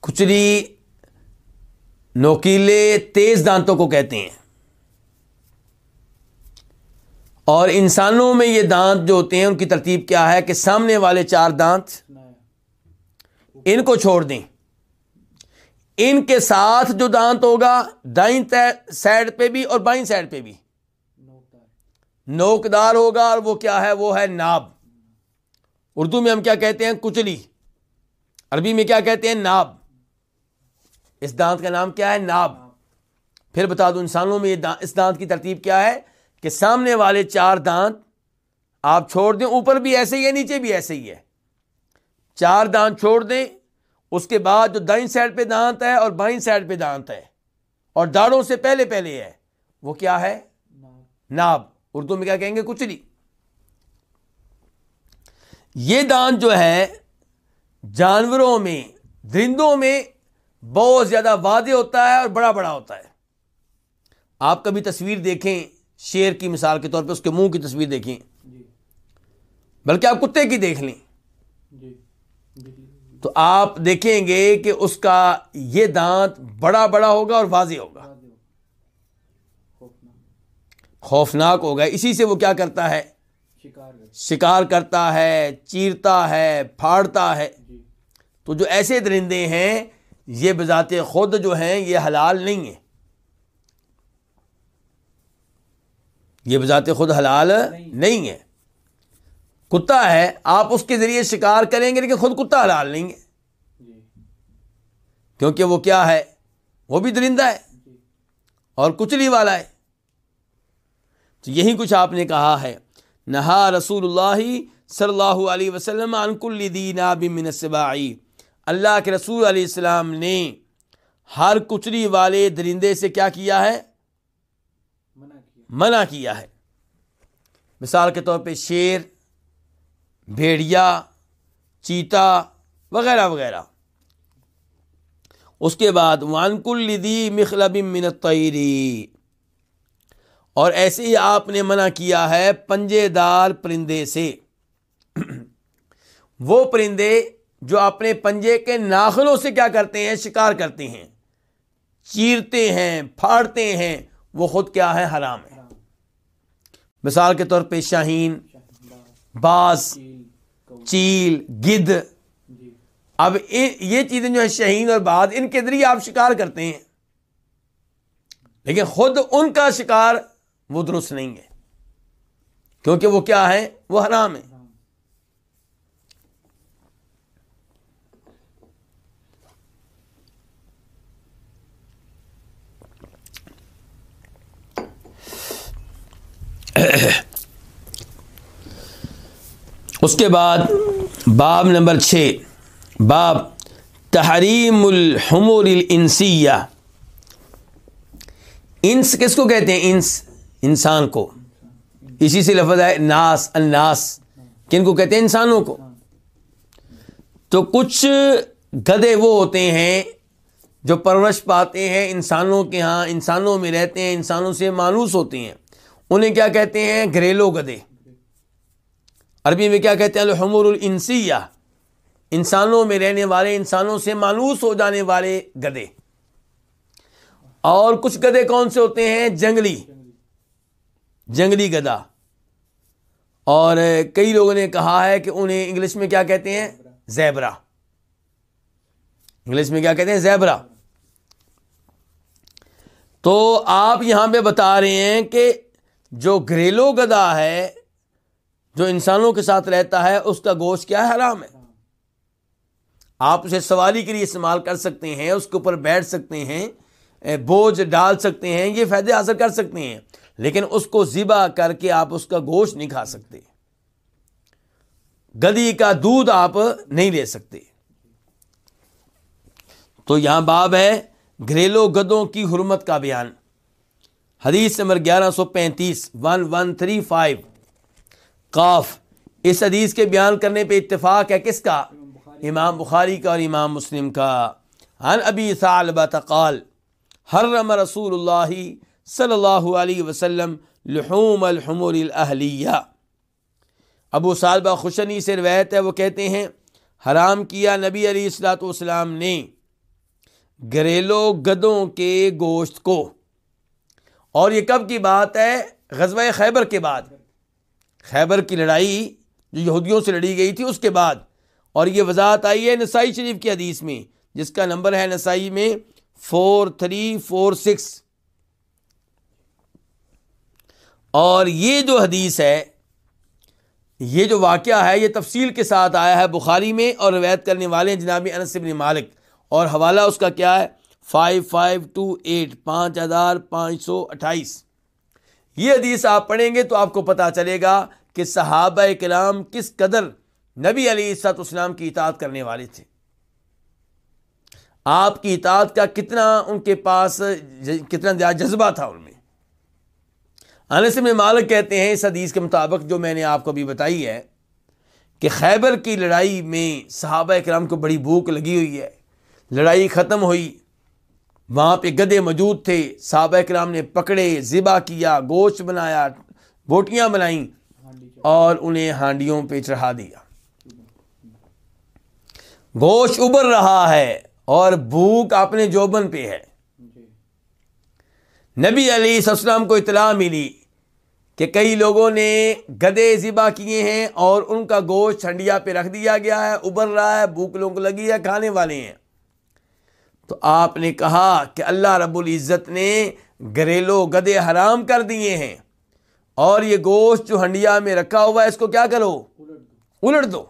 کچلی نوکیلے تیز دانتوں کو کہتے ہیں۔ اور انسانوں میں یہ دانت جو ہوتے ہیں ان کی ترتیب کیا ہے کہ سامنے والے چار دانت ان کو چھوڑ دیں۔ ان کے ساتھ جو دانت ہوگا، دائیں سائڈ پہ بھی اور بائیں سائڈ پہ بھی۔ نوکدار ہوگا اور وہ کیا ہے؟ وہ ہے ناب۔ اردو میں ہم کیا کہتے ہیں؟ کچلی۔ عربی میں کیا کہتے ہیں؟ ناب۔ اس دانت کا نام کیا ہے؟ ناب۔ پھر بتا دوں انسانوں میں یہ دانت اس دانت کی ترتیب کیا ہے کہ سامنے والے چار دانت آپ چھوڑ دیں، اوپر بھی ایسے ہی ہے، نیچے بھی ایسے ہی ہے۔ چار دانت چھوڑ دیں اس کے بعد جو دائیں سائڈ پہ دانت ہے اور بائیں سائڈ پہ دانت ہے اور داڑوں سے پہلے پہلے ہے وہ کیا ہے؟ ناب۔ اردو میں کیا کہیں گے؟ کچلی۔ یہ دانت جو ہے جانوروں میں درندوں میں بہت زیادہ واضح ہوتا ہے اور بڑا بڑا ہوتا ہے۔ آپ کبھی تصویر دیکھیں شیر کی مثال کے طور پہ اس کے منہ کی تصویر دیکھیں۔ جی۔ بلکہ آپ کتے کی دیکھ لیں۔ جی۔ تو آپ دیکھیں گے کہ اس کا یہ دانت بڑا بڑا ہوگا اور واضح ہوگا۔ خوفناک ہوگا۔ اسی سے وہ کیا کرتا ہے؟ شکار کر شکار کرتا ہے چیرتا ہے پھاڑتا ہے۔ جی۔ تو جو ایسے درندے ہیں یہ بذات خود جو ہیں یہ حلال نہیں ہے یہ بذات خود حلال نہیں۔ ہے کتا ہے آپ اس کے ذریعے شکار کریں گے لیکن خود کتا حلال نہیں ہے جی۔ کیونکہ وہ کیا ہے؟ وہ بھی درندہ ہے۔ جی۔ اور کچلی والا ہے۔ تو یہی کچھ آپ نے کہا ہے۔ نہا رسول اللہ صلی اللہ علیہ وسلم عن کل ذی ناب من اللہ کے رسول علیہ السلام نے ہر کچلی والے درندے سے کیا کیا ہے؟ منع کیا ہے۔ مثال کے طور پہ شیر۔ بھیڑیا، چیتا، وغیرہ وغیرہ۔ اس کے بعد، وانکل لدی مخلب منت اور ایسے ہی آپ نے منع کیا ہے پنجے دار پرندے سے۔ وہ پرندے جو اپنے پنجے کے ناخنوں سے کیا کرتے ہیں؟ شکار کرتے ہیں۔ چیرتے ہیں، پھاڑتے ہیں۔ وہ خود کیا ہے؟ حرام ہے۔ مثال کے طور پہ شاہین، باز چیل گد جی۔ اب یہ چیزیں جو ہیں شہین اور بعد ان کے ذریعے آپ شکار کرتے ہیں۔ لیکن خود ان کا شکار وہ درست نہیں ہے۔ کیونکہ وہ کیا ہے؟ وہ حرام ہے۔ اس کے بعد باب نمبر چھ، باب تحریم الحمور الانسیہ۔ انس کس کو کہتے ہیں؟ انس، انسان کو۔ اسی سے لفظ ہے ناس، الناس۔ کن کو کہتے ہیں؟ انسانوں کو۔ تو کچھ گدے وہ ہوتے ہیں جو پرورش پاتے ہیں انسانوں کے ہاں انسانوں میں رہتے ہیں، انسانوں سے مانوس ہوتے ہیں۔ انہیں کیا کہتے ہیں؟ گھریلو گدے۔ عربی میں کیا کہتے ہیں؟ الحمور الانسیہ۔ انسانوں میں رہنے والے، انسانوں سے مانوس ہو جانے والے گدے۔ اور کچھ گدے کون سے ہوتے ہیں؟ جنگلی۔ جنگلی گدا۔ اور کئی لوگوں نے کہا ہے کہ انہیں انگلش میں کیا کہتے ہیں؟ زیبرا۔ انگلش میں کیا کہتے ہیں؟ زیبرا۔ تو آپ یہاں پہ بتا رہے ہیں کہ جو گھریلو گدا ہے جو انسانوں کے ساتھ رہتا ہے، اس کا گوشت کیا ہے؟ حرام ہے۔ آپ اسے سواری کے لیے استعمال کر سکتے ہیں، اس کے اوپر بیٹھ سکتے ہیں بوجھ ڈال سکتے ہیں، یہ فائدے حاصل کر سکتے ہیں۔ لیکن اس کو ذبح کر کے آپ اس کا گوشت نہیں کھا سکتے۔ گدی کا دودھ آپ نہیں لے سکتے۔ تو یہاں باب ہے، گھریلو گدوں کی حرمت کا بیان۔ حدیث نمبر گیارہ سو پینتیس، ون ون تھری فائیو۔ قاف۔ اس حدیث کے بیان کرنے پہ اتفاق ہے کس کا؟ امام بخاری کا اور امام مسلم کا۔ عن ابی قال، حرم رسول اللہ صلی اللہ علیہ وسلم لحوم الحمر الاہلیہ۔ ابو صالبہ خوشنی سے روایت ہے، وہ کہتے ہیں، حرام کیا نبی علیہ السلاۃ والسلام نے گھریلو گدوں کے گوشت کو۔ اور یہ کب کی بات ہے؟ غزوہ خیبر کے بعد۔ خیبر کی لڑائی جو یہودیوں سے لڑی گئی تھی، اس کے بعد۔ اور یہ وضاحت آئی ہے نسائی شریف کی حدیث میں، جس کا نمبر ہے نسائی میں فور تھری فور سکس اور یہ جو حدیث ہے، یہ جو واقعہ ہے، یہ تفصیل کے ساتھ آیا ہے بخاری میں اور روایت کرنے والے ہیں جناب انس بن مالک۔ اور حوالہ اس کا کیا ہے؟ فائیو فائیو ٹو ایٹ پانچ ہزار پانچ سو اٹھائیس۔ یہ حدیث آپ پڑھیں گے تو آپ کو پتا چلے گا کہ صحابہ کلام کس قدر نبی علی سات اسلام کی اطاعت کرنے والے تھے۔ آپ کی اطاعت کا کتنا ان کے پاس کتنا زیادہ جذبہ تھا ان میں۔ انس میں مالک کہتے ہیں اس حدیث کے مطابق جو میں نے آپ کو ابھی بتائی ہے کہ خیبر کی لڑائی میں صحابہ کرام کو بڑی بھوک لگی ہوئی ہے۔ لڑائی ختم ہوئی۔ وہاں پہ گدے موجود تھے۔ صحابہ کرام نے پکڑے، ذبح کیا، گوشت بنایا، بوٹیاں بنائیں۔ اور انہیں ہانڈیوں پہ چڑھا دیا۔ گوشت ابر رہا ہے اور بھوک اپنے جوبن پہ ہے۔ نبی علی السلام کو اطلاع ملی کہ کئی لوگوں نے گدے ذبح کیے ہیں اور ان کا گوشت ٹھنڈیا پہ رکھ دیا گیا ہے ابر رہا ہے بھوک لوگوں کو لگی ہے کھانے والے ہیں۔ تو آپ نے کہا کہ اللہ رب العزت نے گھریلو گدے حرام کر دیے ہیں۔ اور یہ گوشت جو ہنڈیا میں رکھا ہوا ہے، اس کو کیا کرو؟ الٹ دو۔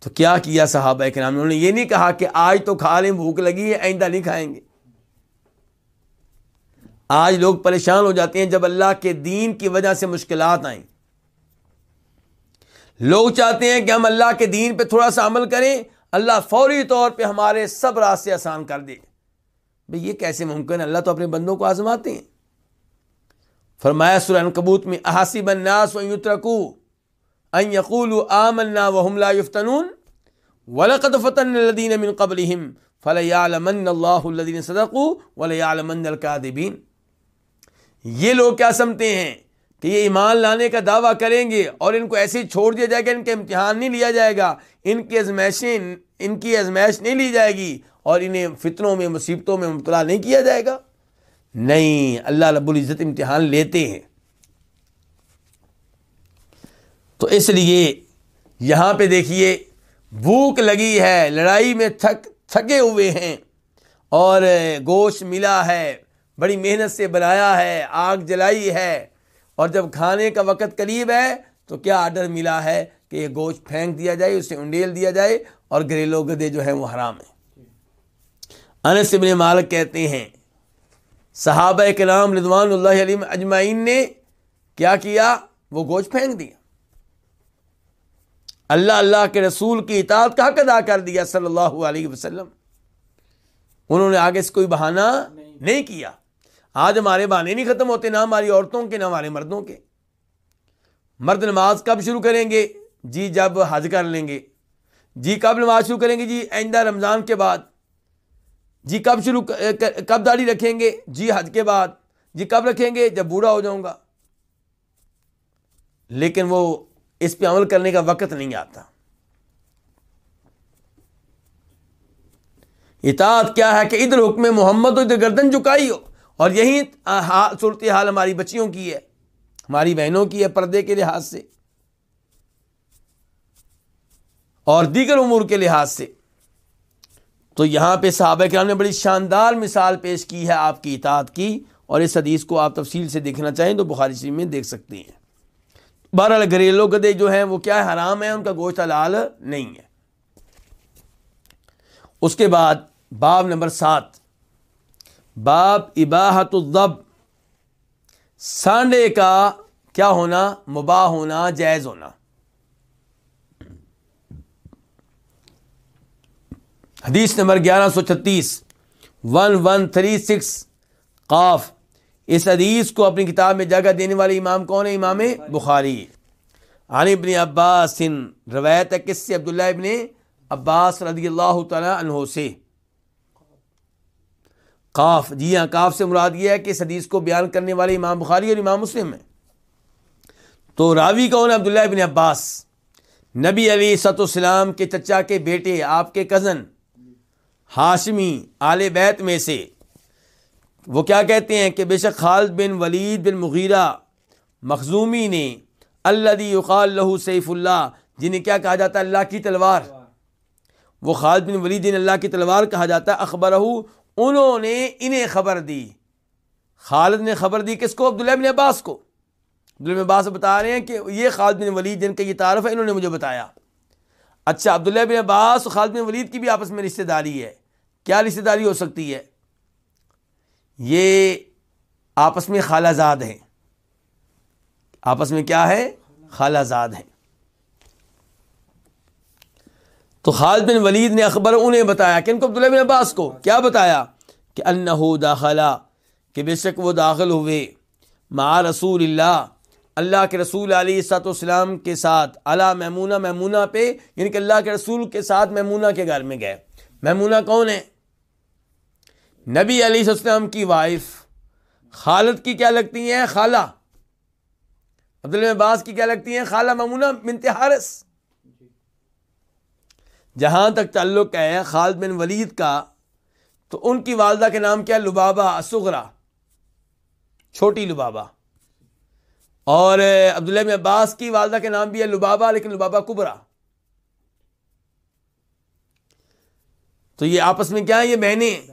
تو کیا کیا صحابہ کے نام انہوں نے یہ نہیں کہا کہ آج تو کھا لیں، بھوک لگی ہے، آئندہ نہیں کھائیں گے۔ آج لوگ پریشان ہو جاتے ہیں جب اللہ کے دین کی وجہ سے مشکلات آئیں۔ لوگ چاہتے ہیں کہ ہم اللہ کے دین پہ تھوڑا سا عمل کریں، اللہ فوری طور پہ ہمارے سب راستے آسان کر دے۔ بھئی یہ کیسے ممکن ہے؟ اللہ تو اپنے بندوں کو آزماتے ہیں۔ فرمایا سورہ کبوت میں احاسب الناس و یترکو ان یقولوا آمنا وهم لا يفتنون ولقد فتن الذين من قبلهم فليعلمن الله الذين صدقوا وليعلمن الكاذبين یہ لوگ کیا سمتے ہیں کہ یہ ایمان لانے کا دعویٰ کریں گے اور ان کو ایسے ہی چھوڑ دیا جائے گا، ان کا امتحان نہیں لیا جائے گا، ان کی ازمائشیں، ان کی ازمائش نہیں لی جائے گی اور انہیں فتنوں میں، مصیبتوں میں مبتلا نہیں کیا جائے گا۔ نہیں، اللہ رب العزت امتحان لیتے ہیں۔ تو اس لیے یہاں پہ دیکھیے، بھوک لگی ہے، لڑائی میں تھک، تھکے ہوئے ہیں۔ اور گوشت ملا ہے، بڑی محنت سے بنایا ہے، آگ جلائی ہے۔ اور جب کھانے کا وقت قریب ہے، تو کیا آڈر ملا ہے کہ یہ گوشت پھینک دیا جائے، اسے انڈیل دیا جائے اور گھریلو گدے جو ہیں وہ حرام ہیں۔ انس ابن مالک کہتے ہیں صحابہ کلام رضوان اللہ علیہ اجمعین نے کیا کیا؟ وہ گوشت پھینک دیا۔ اللہ اللہ کے رسول کی اطاعت کا حق ادا کر دیا صلی اللہ علیہ وسلم۔ انہوں نے آگے سے کوئی بہانہ نہیں کیا۔ آج ہمارے بہانے نہیں ختم ہوتے، نہ ہماری عورتوں کے، نہ ہمارے مردوں کے۔ مرد نماز کب شروع کریں گے؟ جی جب حج کر لیں گے۔ جی کب نماز شروع کریں گے؟ جی آئندہ رمضان کے بعد۔ جی کب شروع کب داڑھی رکھیں گے؟ جی حج کے بعد۔ جی کب رکھیں گے؟ جب بوڑھا ہو جاؤں گا۔ لیکن وہ اس پہ عمل کرنے کا وقت نہیں آتا۔ اطاعت کیا ہے کہ ادھر حکم محمد ہو، ادھر گردن جھکائی ہو۔ اور یہی صورت حال ہماری بچیوں کی ہے۔ ہماری بہنوں کی ہے پردے کے لحاظ سے۔ اور دیگر امور کے لحاظ سے۔ تو یہاں پہ صحابہ کرام نے بڑی شاندار مثال پیش کی ہے آپ کی اطاعت کی اور اس حدیث کو آپ تفصیل سے دیکھنا چاہیں تو بخاری شریف میں دیکھ سکتے ہیں۔ بہرحال گھریلو گدے جو ہیں وہ کیا ہے، حرام ہے ان کا گوشت حلال نہیں ہے۔ اس کے بعد باب نمبر سات۔ باب اباحت الضب۔ سانڈے کا کیا ہونا، مباح ہونا، جائز ہونا۔ حدیث نمبر گیارہ سو چھتیس۔ One one three six. قاف۔ اس حدیث کو اپنی کتاب میں جگہ دینے والے امام کون ہے؟ امام بخاری۔ عن ابن عباس، روایت ہے کس سے عبداللہ ابن عباس رضی اللہ تعالیٰ عنہ سے۔ کاف جی ہاں کاف سے مراد یہ ہے کہ اس حدیث کو بیان کرنے والے امام بخاری اور امام مسلم ہیں۔ تو راوی کون ہے؟ عبداللہ ابن عباس۔ نبی علی سط السلام کے چچا کے بیٹے، آپ کے کزن ہاشمی آل بیت میں سے۔ وہ کیا کہتے ہیں کہ بے شک خالد بن ولید بن مغیرہ مخزومی نے اللہ یقال لہو سیف اللہ، جنہیں کیا کہا جاتا ہے اللہ کی تلوار۔ وہ خالد بن ولید اللہ کی تلوار کہا جاتا ہے اخبر انہوں نے انہیں خبر دی۔ خالد نے خبر دی کس کو؟ عبداللہ بن عباس کو۔ عبداللہ بن عباس بتا رہے ہیں کہ یہ خالد بن ولید جن کا یہ تعارف ہے، انہوں نے مجھے بتایا۔ اچھا عبداللہ بن عباس اور خالد بن ولید کی بھی آپس میں رشتہ داری ہے۔ کیا رشتہ داری ہو سکتی ہے؟ یہ آپس میں خالہ زاد ہیں۔ آپس میں کیا ہے؟ خالہ زاد ہیں۔ تو خالد بن ولید نے اخبار انہیں بتایا کہ ان کو عبداللہ بن عباس کو کیا بتایا؟ کہ انہو داخلہ، کہ بے شک وہ داخل ہوئے۔ مع رسول اللہ اللہ کے رسول علیہ سات والسلام کے ساتھ اللہ میمونہ میمونہ پہ یعنی کہ اللہ کے رسول کے ساتھ میمونہ کے گھر میں گئے۔ میمونہ کون ہے نبی علیہ السلام کی وائف۔ خالد کی کیا لگتی ہیں؟ خالہ۔ عبداللہ عباس کی کیا لگتی ہیں؟ خالہ ممونہ بنت حارث۔ جہاں تک تعلق ہے خالد بن ولید کا، تو ان کی والدہ کے نام کیا؟ لبابا اسغرا چھوٹی لبابا اور عبداللہ بن عباس کی والدہ کے نام بھی ہے لبابا لیکن لبابا کبرا۔ تو یہ آپس میں کیا ہے؟ یہ بہنیں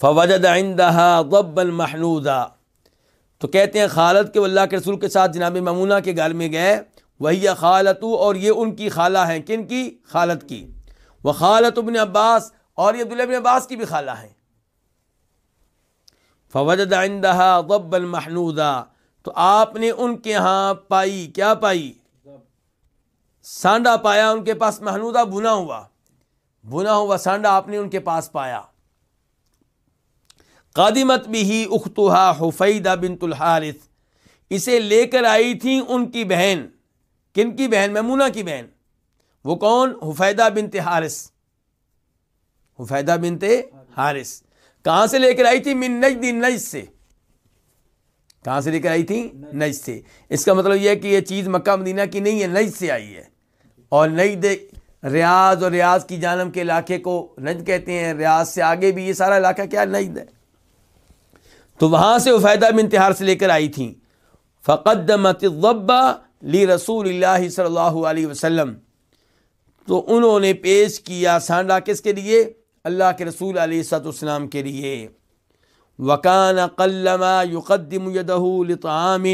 فوجد عندها ضبا محنودا تو کہتے ہیں خالد کے اللہ کے رسول کے ساتھ جناب ممونہ کے گھر میں گئے۔ وہی خالت اور یہ ان کی خالہ ہیں۔ کن کی؟ خالد کی۔ وہ خالت ابن عباس اور یہ عبداللہ ابن عباس کی بھی خالہ ہیں۔ فوجد عندها ضبا محنودا تو آپ نے ان کے ہاں پائی، کیا پائی؟ سانڈا پایا، ان کے پاس محنودہ بنا ہوا۔ بنا ہوا سانڈا آپ نے ان کے پاس پایا۔ قادمت بھی ہی اختہا حفیدہ بنت الحارث۔ اسے لے کر آئی تھی ان کی بہن۔ کن کی بہن؟ میمونہ کی بہن۔ وہ کون؟ حفیدہ بنت حارث۔ حفیدہ بنت حارث۔ کہاں سے لے کر آئی تھی؟ من نجد نجد سے۔ کہاں سے لے کر آئی تھی؟ نجد سے۔ اس کا مطلب یہ ہے کہ یہ چیز مکہ مدینہ کی نہیں ہے نجد سے آئی ہے۔ اور نجد ریاض اور ریاض کی جانب کے علاقے کو نجد کہتے ہیں، ریاض سے آگے بھی یہ سارا علاقہ کیا نجد ہے۔ تو وہاں سے عفیدہ بن تہار سے لے کر آئی تھیں فقدمت الضبہ لی رسول اللہ صلی اللہ علیہ وسلم۔ تو انہوں نے پیش کیا سانڈا کس کے لیے؟ اللہ کے رسول علیہ صد السلام کے لیے۔ وکان قلما یقدم یدہ لطعام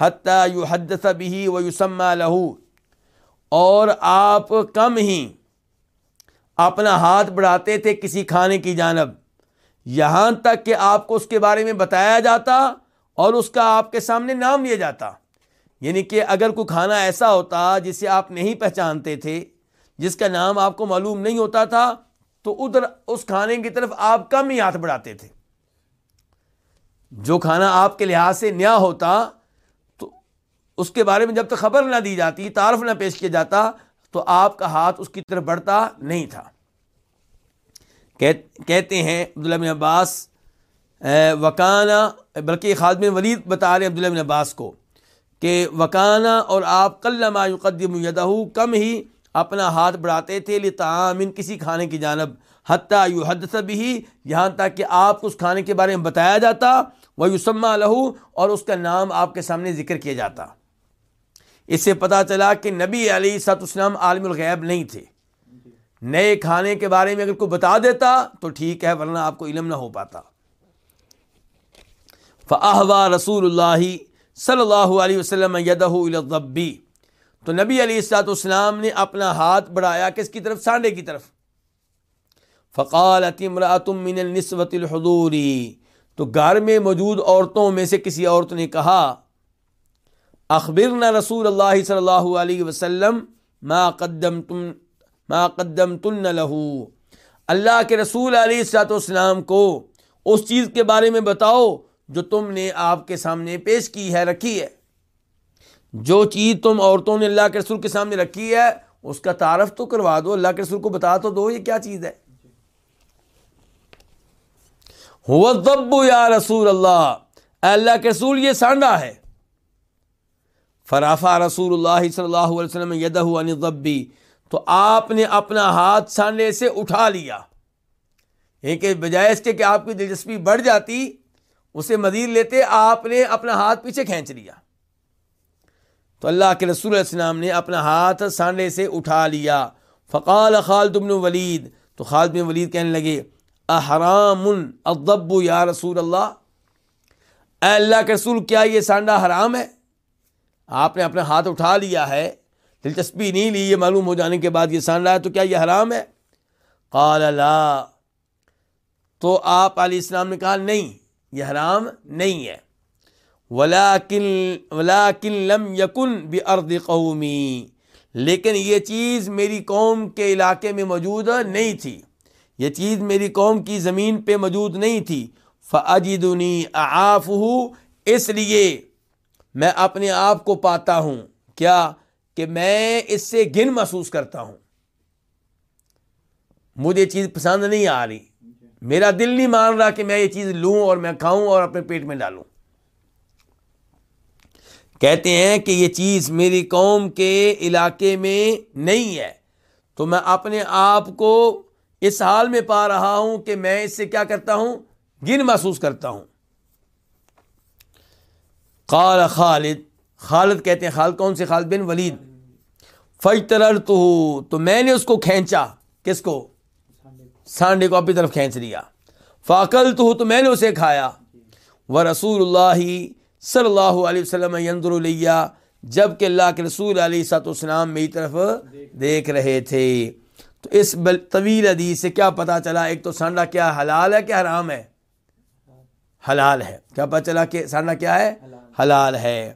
حتیٰ یحدث به ویسمى له اور آپ کم ہی اپنا ہاتھ بڑھاتے تھے کسی کھانے کی جانب۔ یہاں تک کہ آپ کو اس کے بارے میں بتایا جاتا اور اس کا آپ کے سامنے نام لیا جاتا۔ یعنی کہ اگر کوئی کھانا ایسا ہوتا جسے آپ نہیں پہچانتے تھے، جس کا نام آپ کو معلوم نہیں ہوتا تھا، تو ادھر اس کھانے کی طرف آپ کم ہی ہاتھ بڑھاتے تھے۔ جو کھانا آپ کے لحاظ سے نیا ہوتا تو اس کے بارے میں جب تک خبر نہ دی جاتی، تعارف نہ پیش کیا جاتا، تو آپ کا ہاتھ اس کی طرف بڑھتا نہیں تھا۔ کہتے ہیں عبداللہ بن عباس وکانہ، بلکہ خالد بن ولید بتا رہے عبداللہ بن عباس کو کہ وکانہ اور آپ کل ما یقدم یدہ کم ہی اپنا ہاتھ بڑھاتے تھے، لطعام، کسی کھانے کی جانب۔ حتیٰ یو حد بھی یہاں تک کہ آپ کو اس کھانے کے بارے میں بتایا جاتا وہ یوسما لہو، اور اس کا نام آپ کے سامنے ذکر کیا جاتا۔ اس سے پتہ چلا کہ نبی علی سات اسلام عالم الغیب نہیں تھے۔ نئے کھانے کے بارے میں اگر کوئی بتا دیتا تو ٹھیک ہے، ورنہ آپ کو علم نہ ہو پاتا۔ فاحوا رسول اللہ صلی اللہ علیہ وسلم تو نبی علی السلاط اسلام نے اپنا ہاتھ بڑھایا کس کی طرف؟ سانڈے کی طرف۔ فقال من النسوت الحضوری تو گھر میں موجود عورتوں میں سے کسی عورت نے کہا، اخبرنا رسول اللہ صلی اللہ علیہ وسلم ما قدم تم ما قدم تن لہو اللہ کے رسول علیہ السلاط والسلام کو اس چیز کے بارے میں بتاؤ جو تم نے آپ کے سامنے پیش کی ہے، رکھی ہے۔ جو چیز تم عورتوں نے اللہ کے رسول کے سامنے رکھی ہے، اس کا تعارف تو کروا دو، اللہ کے رسول کو بتا تو دو یہ کیا چیز ہے۔ یا رسول اللہ اللہ کے رسول یہ سانڈا ہے. فرافا رسول اللہ صلی اللہ علیہ وسلم یدہ ضبی تو آپ نے اپنا ہاتھ سانڈے سے اٹھا لیا. یعنی کہ بجائے اس کے کہ آپ کی دلچسپی بڑھ جاتی، اسے مزید لیتے آپ نے اپنا ہاتھ پیچھے کھینچ لیا. تو اللہ کے رسول علیہ السلام نے اپنا ہاتھ سانڈے سے اٹھا لیا. فقال خالد بن ولید. تو خالد بن ولید کہنے لگے احرام الضب یا رسول اللہ۔ اے اللہ کے رسول، کیا یہ سانڈا حرام ہے؟ آپ نے اپنا ہاتھ اٹھا لیا ہے، دلچسپی نہیں لی، یہ معلوم ہو جانے کے بعد یہ سانڈا ہے، تو کیا یہ حرام ہے؟ قال لا۔ تو آپ علیہ السلام نے کہا، نہیں، یہ حرام نہیں ہے۔ ولاکن ولاکن لم یکن ارد قومی۔ لیکن یہ چیز میری قوم کے علاقے میں موجود نہیں تھی۔ یہ چیز میری قوم کی زمین پہ موجود نہیں تھی۔ فجدنی آف اس لیے میں اپنے آپ کو پاتا ہوں۔ کیا؟ کہ میں اس سے گن محسوس کرتا ہوں۔ مجھے چیز پسند نہیں آ رہی۔ میرا دل نہیں مان رہا کہ میں یہ چیز لوں اور میں کھاؤں اور اپنے پیٹ میں ڈالوں۔ کہتے ہیں کہ یہ چیز میری قوم کے علاقے میں نہیں ہے۔ تو میں اپنے آپ کو اس حال میں پا رہا ہوں کہ میں اس سے کیا کرتا ہوں؟ گن محسوس کرتا ہوں۔ قال خالد خالد کہتے ہیں، خالد کون سے؟ خالد بن ولید۔ فجتر تو میں نے اس کو کھینچا۔ کس کو؟ سانڈے کو، اپنی طرف کھینچ لیا۔ فاقل تو میں نے اسے کھایا۔ وہ رسول اللہ صلی اللہ علیہ وسلم یندر جبکہ اللہ کے رسول علیہ سات وسلام میری طرف دیکھ رہے تھے۔ تو اس طویل حدیث سے کیا پتا چلا؟ ایک تو سانڈا کیا حلال ہے کیا حرام ہے؟ حلال ہے۔ کیا پتا چلا کہ سانڈا کیا ہے؟ حلال ہے۔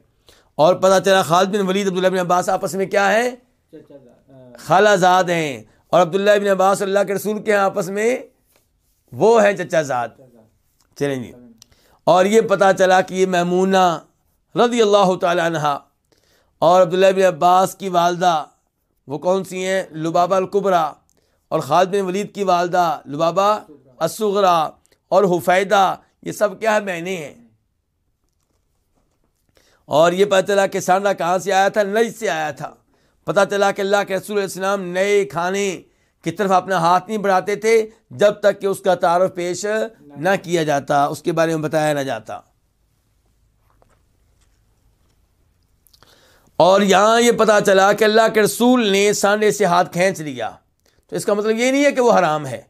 اور پتا چلا خالد بن ولید، عبداللہ بن عباس آپس میں کیا ہے خالہ زاد ہیں۔ اور عبداللہ بن عباس اللہ کے رسول کے آپس میں وہ ہیں چچا زاد۔ چلیں جی۔ اور یہ پتا چلا کہ یہ میمونہ رضی اللہ تعالی عنہ اور عبداللہ بن عباس کی والدہ وہ کون سی ہیں؟ لبابہ القبرا اور خالد بن ولید کی والدہ لبابہ، الصغرا اور حفیدہ، یہ سب کیا ہے؟ بہنیں ہیں۔ اور یہ پتہ چلا کہ سانڈا کہاں سے آیا تھا؟ نئی سے آیا تھا۔ پتہ چلا کہ اللہ کے رسول علیہ السلام نئے کھانے کی طرف اپنا ہاتھ نہیں بڑھاتے تھے، جب تک کہ اس کا تعارف پیش نہ کیا جاتا، اس کے بارے میں بتایا نہ جاتا۔ اور یہاں یہ پتا چلا کہ اللہ کے رسول نے سانڈے سے ہاتھ کھینچ لیا۔ تو اس کا مطلب یہ نہیں ہے کہ وہ حرام ہے۔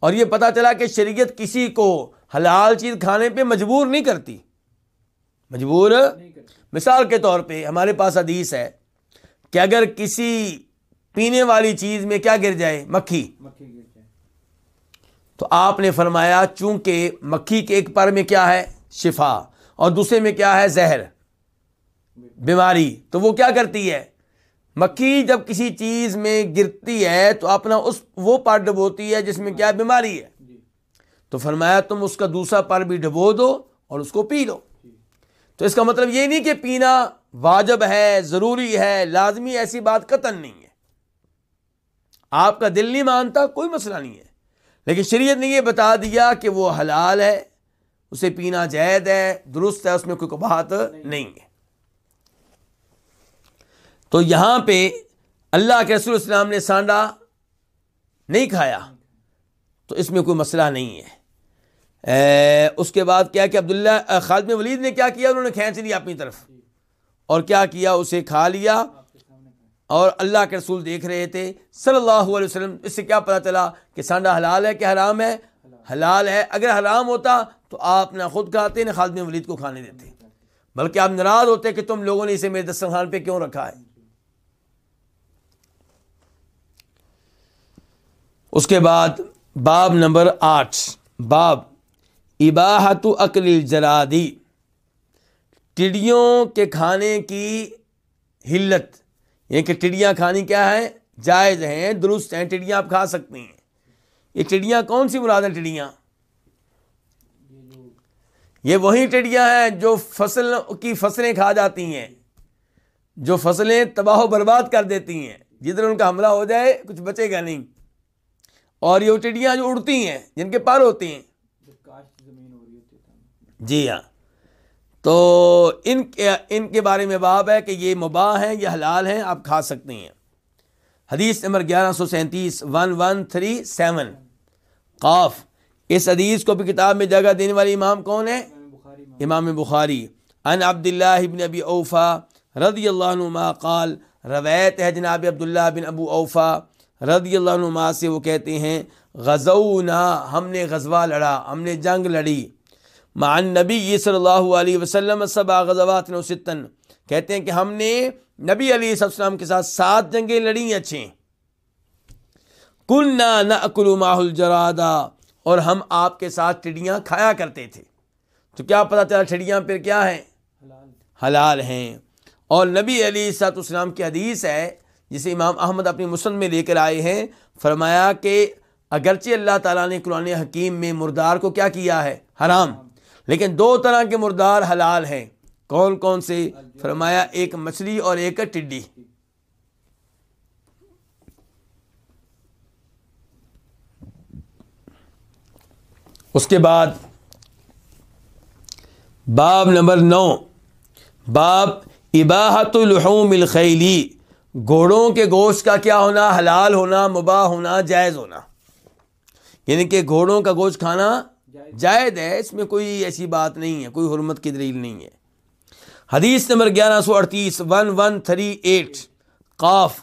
اور یہ پتا چلا کہ شریعت کسی کو حلال چیز کھانے پہ مجبور نہیں کرتی۔ مجبور؟ مثال کے طور پہ ہمارے پاس حدیث ہے کہ اگر کسی پینے والی چیز میں کیا گر جائے؟ مکھی۔ تو آپ نے فرمایا چونکہ مکھی کے ایک پر میں کیا ہے؟ شفا۔ اور دوسرے میں کیا ہے؟ زہر۔ بیماری۔ تو وہ کیا کرتی ہے؟ مکھی جب کسی چیز میں گرتی ہے تو اپنا اس وہ پر ڈبوتی ہے جس میں کیا بیماری ہے۔ جی۔ تو فرمایا تم اس کا دوسرا پر بھی ڈبو دو اور اس کو پی لو۔ جی۔ تو اس کا مطلب یہ نہیں کہ پینا واجب ہے ضروری ہے لازمی ایسی بات قطن نہیں ہے۔ آپ کا دل نہیں مانتا کوئی مسئلہ نہیں ہے۔ لیکن شریعت نے یہ بتا دیا کہ وہ حلال ہے اسے پینا جائز ہے درست ہے اس میں کوئی کباہت نہیں ہے۔ تو یہاں پہ اللہ کے رسول السلام نے سانڈا نہیں کھایا۔ تو اس میں کوئی مسئلہ نہیں ہے۔ اس کے بعد کیا کہ عبداللہ خالد ولید نے کیا کیا؟ انہوں نے کھینچ لیا اپنی طرف۔ اور کیا کیا؟ اسے کھا لیا۔ اور اللہ کے رسول دیکھ رہے تھے۔ صلی اللہ علیہ وسلم، اس سے کیا پتا چلا کہ سانڈا حلال ہے کہ حرام ہے؟ حلال ہے۔ اگر حرام ہوتا تو آپ نہ خود کھاتے، نہ خالد ولید کو کھانے دیتے۔ بلکہ آپ ناراض ہوتے کہ تم لوگوں نے اسے میرے دسترخوان پہ کیوں رکھا ہے؟ اس کے بعد باب نمبر آٹھ، باب اباحت عقل الجرادی ٹڈیوں کے کھانے کی حلت یہ کہ ٹڈیاں کھانی کیا ہے؟ جائز ہیں، درست ہیں ٹڈیاں آپ کھا سکتی ہیں۔ یہ ٹڈیاں کون سی مراد ہیں ٹڈیاں یہ یہ وہی ٹڈیاں ہیں جو فصل کی فصلیں کھا جاتی ہیں، جو فصلیں تباہ و برباد کر دیتی ہیں۔ جدھر ان کا حملہ ہو جائے، کچھ بچے گا نہیں۔ اور یہ ٹڈیاں جو اڑتی ہیں جن کے پر ہوتی ہیں۔ جی ہاں۔ تو ان کے ان کے بارے میں باب ہے کہ یہ مباح ہیں یہ حلال ہیں آپ کھا سکتے ہیں۔ حدیث نمبر گیارہ سو سینتیس ون ون تھری سیون قاف۔ اس حدیث کو بھی کتاب میں جگہ دینے والی امام کون ہے؟ امام بخاری ان عبداللہ بن ابی اوفا رضی اللہ عنہما قال روایت ہے جناب عبداللہ بن ابو اوفا۔ رضی اللہ عنہما سے وہ کہتے ہیں، غزونا، ہم نے غزوہ لڑا، ہم نے جنگ لڑی۔ مع النبی صلی اللہ علیہ وسلم سبع غزوات و ستن کہتے ہیں کہ ہم نے نبی علیہ السلام کے ساتھ سات جنگیں لڑی ہیں اچھے۔ کننا نأکل معه الجرادا اور ہم آپ کے ساتھ ٹڈیاں کھایا کرتے تھے۔ تو کیا پتہ چلا ٹھڑیاں پھر کیا ہیں؟ حلال حلال ہیں۔ اور نبی علی سات اسلام کی حدیث ہے جسے امام احمد اپنی مسلم میں لے کر آئے ہیں، فرمایا کہ اگرچہ اللہ تعالیٰ نے قرآن حکیم میں مردار کو کیا کیا ہے؟ حرام۔ لیکن دو طرح کے مردار حلال ہیں۔ کون کون سے؟ فرمایا ایک مچھلی اور ایک ٹڈی۔ اس کے بعد باب نمبر نو۔ باب اباحت الحوم الخیلی گھوڑوں کے گوشت کا کیا ہونا؟ حلال ہونا، مباح ہونا، جائز ہونا۔ یعنی کہ گھوڑوں کا گوشت کھانا جائز ہے، اس میں کوئی ایسی بات نہیں ہے، کوئی حرمت کی دلیل نہیں ہے۔ حدیث نمبر گیارہ سو اڑتیس ون ون تھری ایٹ قاف۔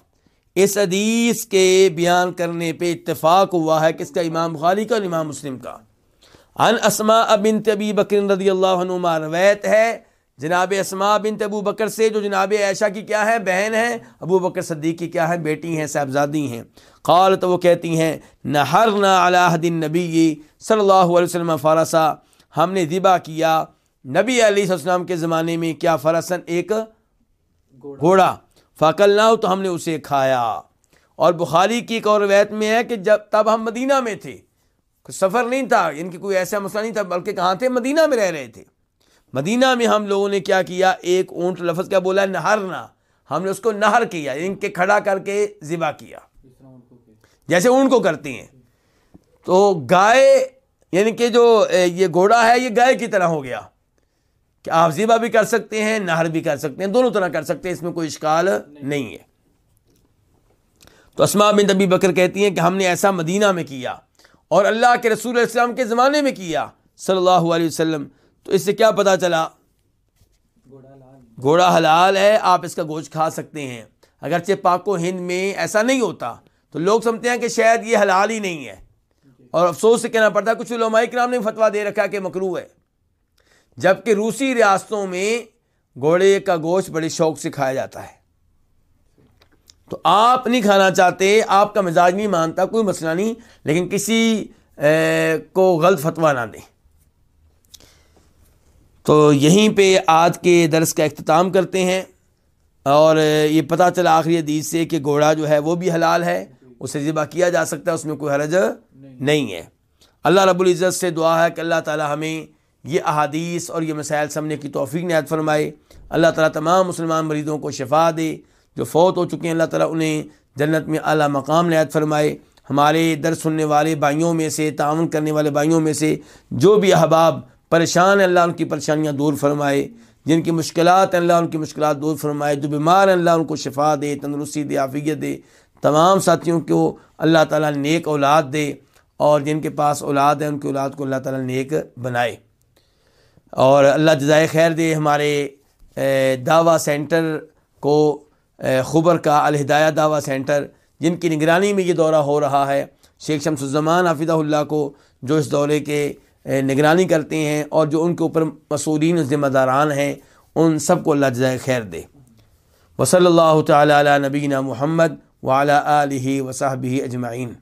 اس حدیث کے بیان کرنے پہ اتفاق ہوا ہے کس کا؟ امام بخاری کا اور امام مسلم کا۔ ان اسماء بنت ابی بکر رضی اللہ عنہما، روایت ہے جناب اسماء بنت ابو بکر سے، جو جناب عائشہ کی کیا ہے بہن ہے ابو بکر صدیق کی کیا ہے بیٹی ہیں، صاحبزادی ہیں۔ قال تو وہ کہتی ہیں، نہرنا علی عہد النبی صلی اللہ علیہ وسلم فارسا ہم نے ذبح کیا۔ نبی علیہ السلام کے زمانے میں کیا فرسن ایک گھوڑا۔ گھوڑا فاکل نہ تو ہم نے اسے کھایا۔ اور بخاری کی ایک اور روایت میں ہے کہ جب تب ہم مدینہ میں تھے۔ سفر نہیں تھا، ان کی کوئی ایسا مسئلہ نہیں تھا، بلکہ کہاں تھے؟ مدینہ میں رہ رہے تھے۔ مدینہ میں ہم لوگوں نے کیا کیا؟ ایک اونٹ لفظ کیا بولا؟ نہرنا ہم نے اس کو نہر کیا یعنی کہ کھڑا کر کے ذبح کیا۔ جیسے اون کو کرتے ہیں۔ تو گائے یعنی کہ جو یہ گھوڑا ہے، یہ گائے کی طرح ہو گیا۔ کہ آپ ذبح بھی کر سکتے ہیں، نہر بھی کر سکتے ہیں، دونوں طرح کر سکتے ہیں، اس میں کوئی اشکال نہیں ہے۔ تو اسما بن نبی بکر کہتی ہیں کہ ہم نے ایسا مدینہ میں کیا اور اللہ کے رسول علیہ السلام کے زمانے میں کیا۔ صلی اللہ علیہ وسلم تو اس سے کیا پتہ چلا؟ گھوڑا گھوڑا حلال ہے، آپ اس کا گوشت کھا سکتے ہیں۔ اگرچہ پاک و ہند میں ایسا نہیں ہوتا، تو لوگ سمجھتے ہیں کہ شاید یہ حلال ہی نہیں ہے۔ اور افسوس سے کہنا پڑتا ہے، کچھ علماء کرام نے فتویٰ دے رکھا کہ مکرو ہے۔ جبکہ روسی ریاستوں میں گھوڑے کا گوشت بڑے شوق سے کھایا جاتا ہے۔ تو آپ نہیں کھانا چاہتے، آپ کا مزاج نہیں مانتا، کوئی مسئلہ نہیں، لیکن کسی کو غلط فتویٰ نہ دیں۔ تو یہیں پہ آج کے درس کا اختتام کرتے ہیں اور یہ پتہ چلا آخری حدیث سے کہ گھوڑا جو ہے وہ بھی حلال ہے، اسے ذبح کیا جا سکتا ہے، اس میں کوئی حرج نہیں ہے۔ اللہ رب العزت سے دعا ہے کہ اللہ تعالی ہمیں یہ احادیث اور یہ مسائل سمجھنے کی توفیق نہایت فرمائے۔ اللہ تعالیٰ تمام مسلمان مریضوں کو شفا دے۔ جو فوت ہو چکے ہیں، اللہ تعالیٰ انہیں جنت میں اعلیٰ مقام نہایت فرمائے۔ ہمارے در سننے والے بھائیوں میں سے، تعاون کرنے والے بھائیوں میں سے جو بھی احباب پریشان ہیں اللہ ان کی پریشانیاں دور فرمائے، جن کی مشکلات ہیں اللہ ان کی مشکلات دور فرمائے، جو بیمار ہیں اللہ ان کو شفا دے، تندرستی دے، عافیت دے۔ تمام ساتھیوں کو اللہ تعالیٰ نیک اولاد دے اور جن کے پاس اولاد ہے، ان کی اولاد کو اللہ تعالیٰ نیک بنائے۔ اور اللہ جزائے خیر دے ہمارے دعویٰ سینٹر کو خبر کا، الہدایہ دعویٰ سینٹر، جن کی نگرانی میں یہ دورہ ہو رہا ہے۔ شیخ شمس الزمان حافظہ اللہ کو، جو اس دورے کے نگرانی کرتے ہیں اور جو ان کے اوپر مسئولین ذمہ داران ہیں، ان سب کو اللہ جزائے خیر دے۔ وصلی اللہ تعالیٰ علی نبینہ محمد وعلی آلہ وصحبہ اجمعین۔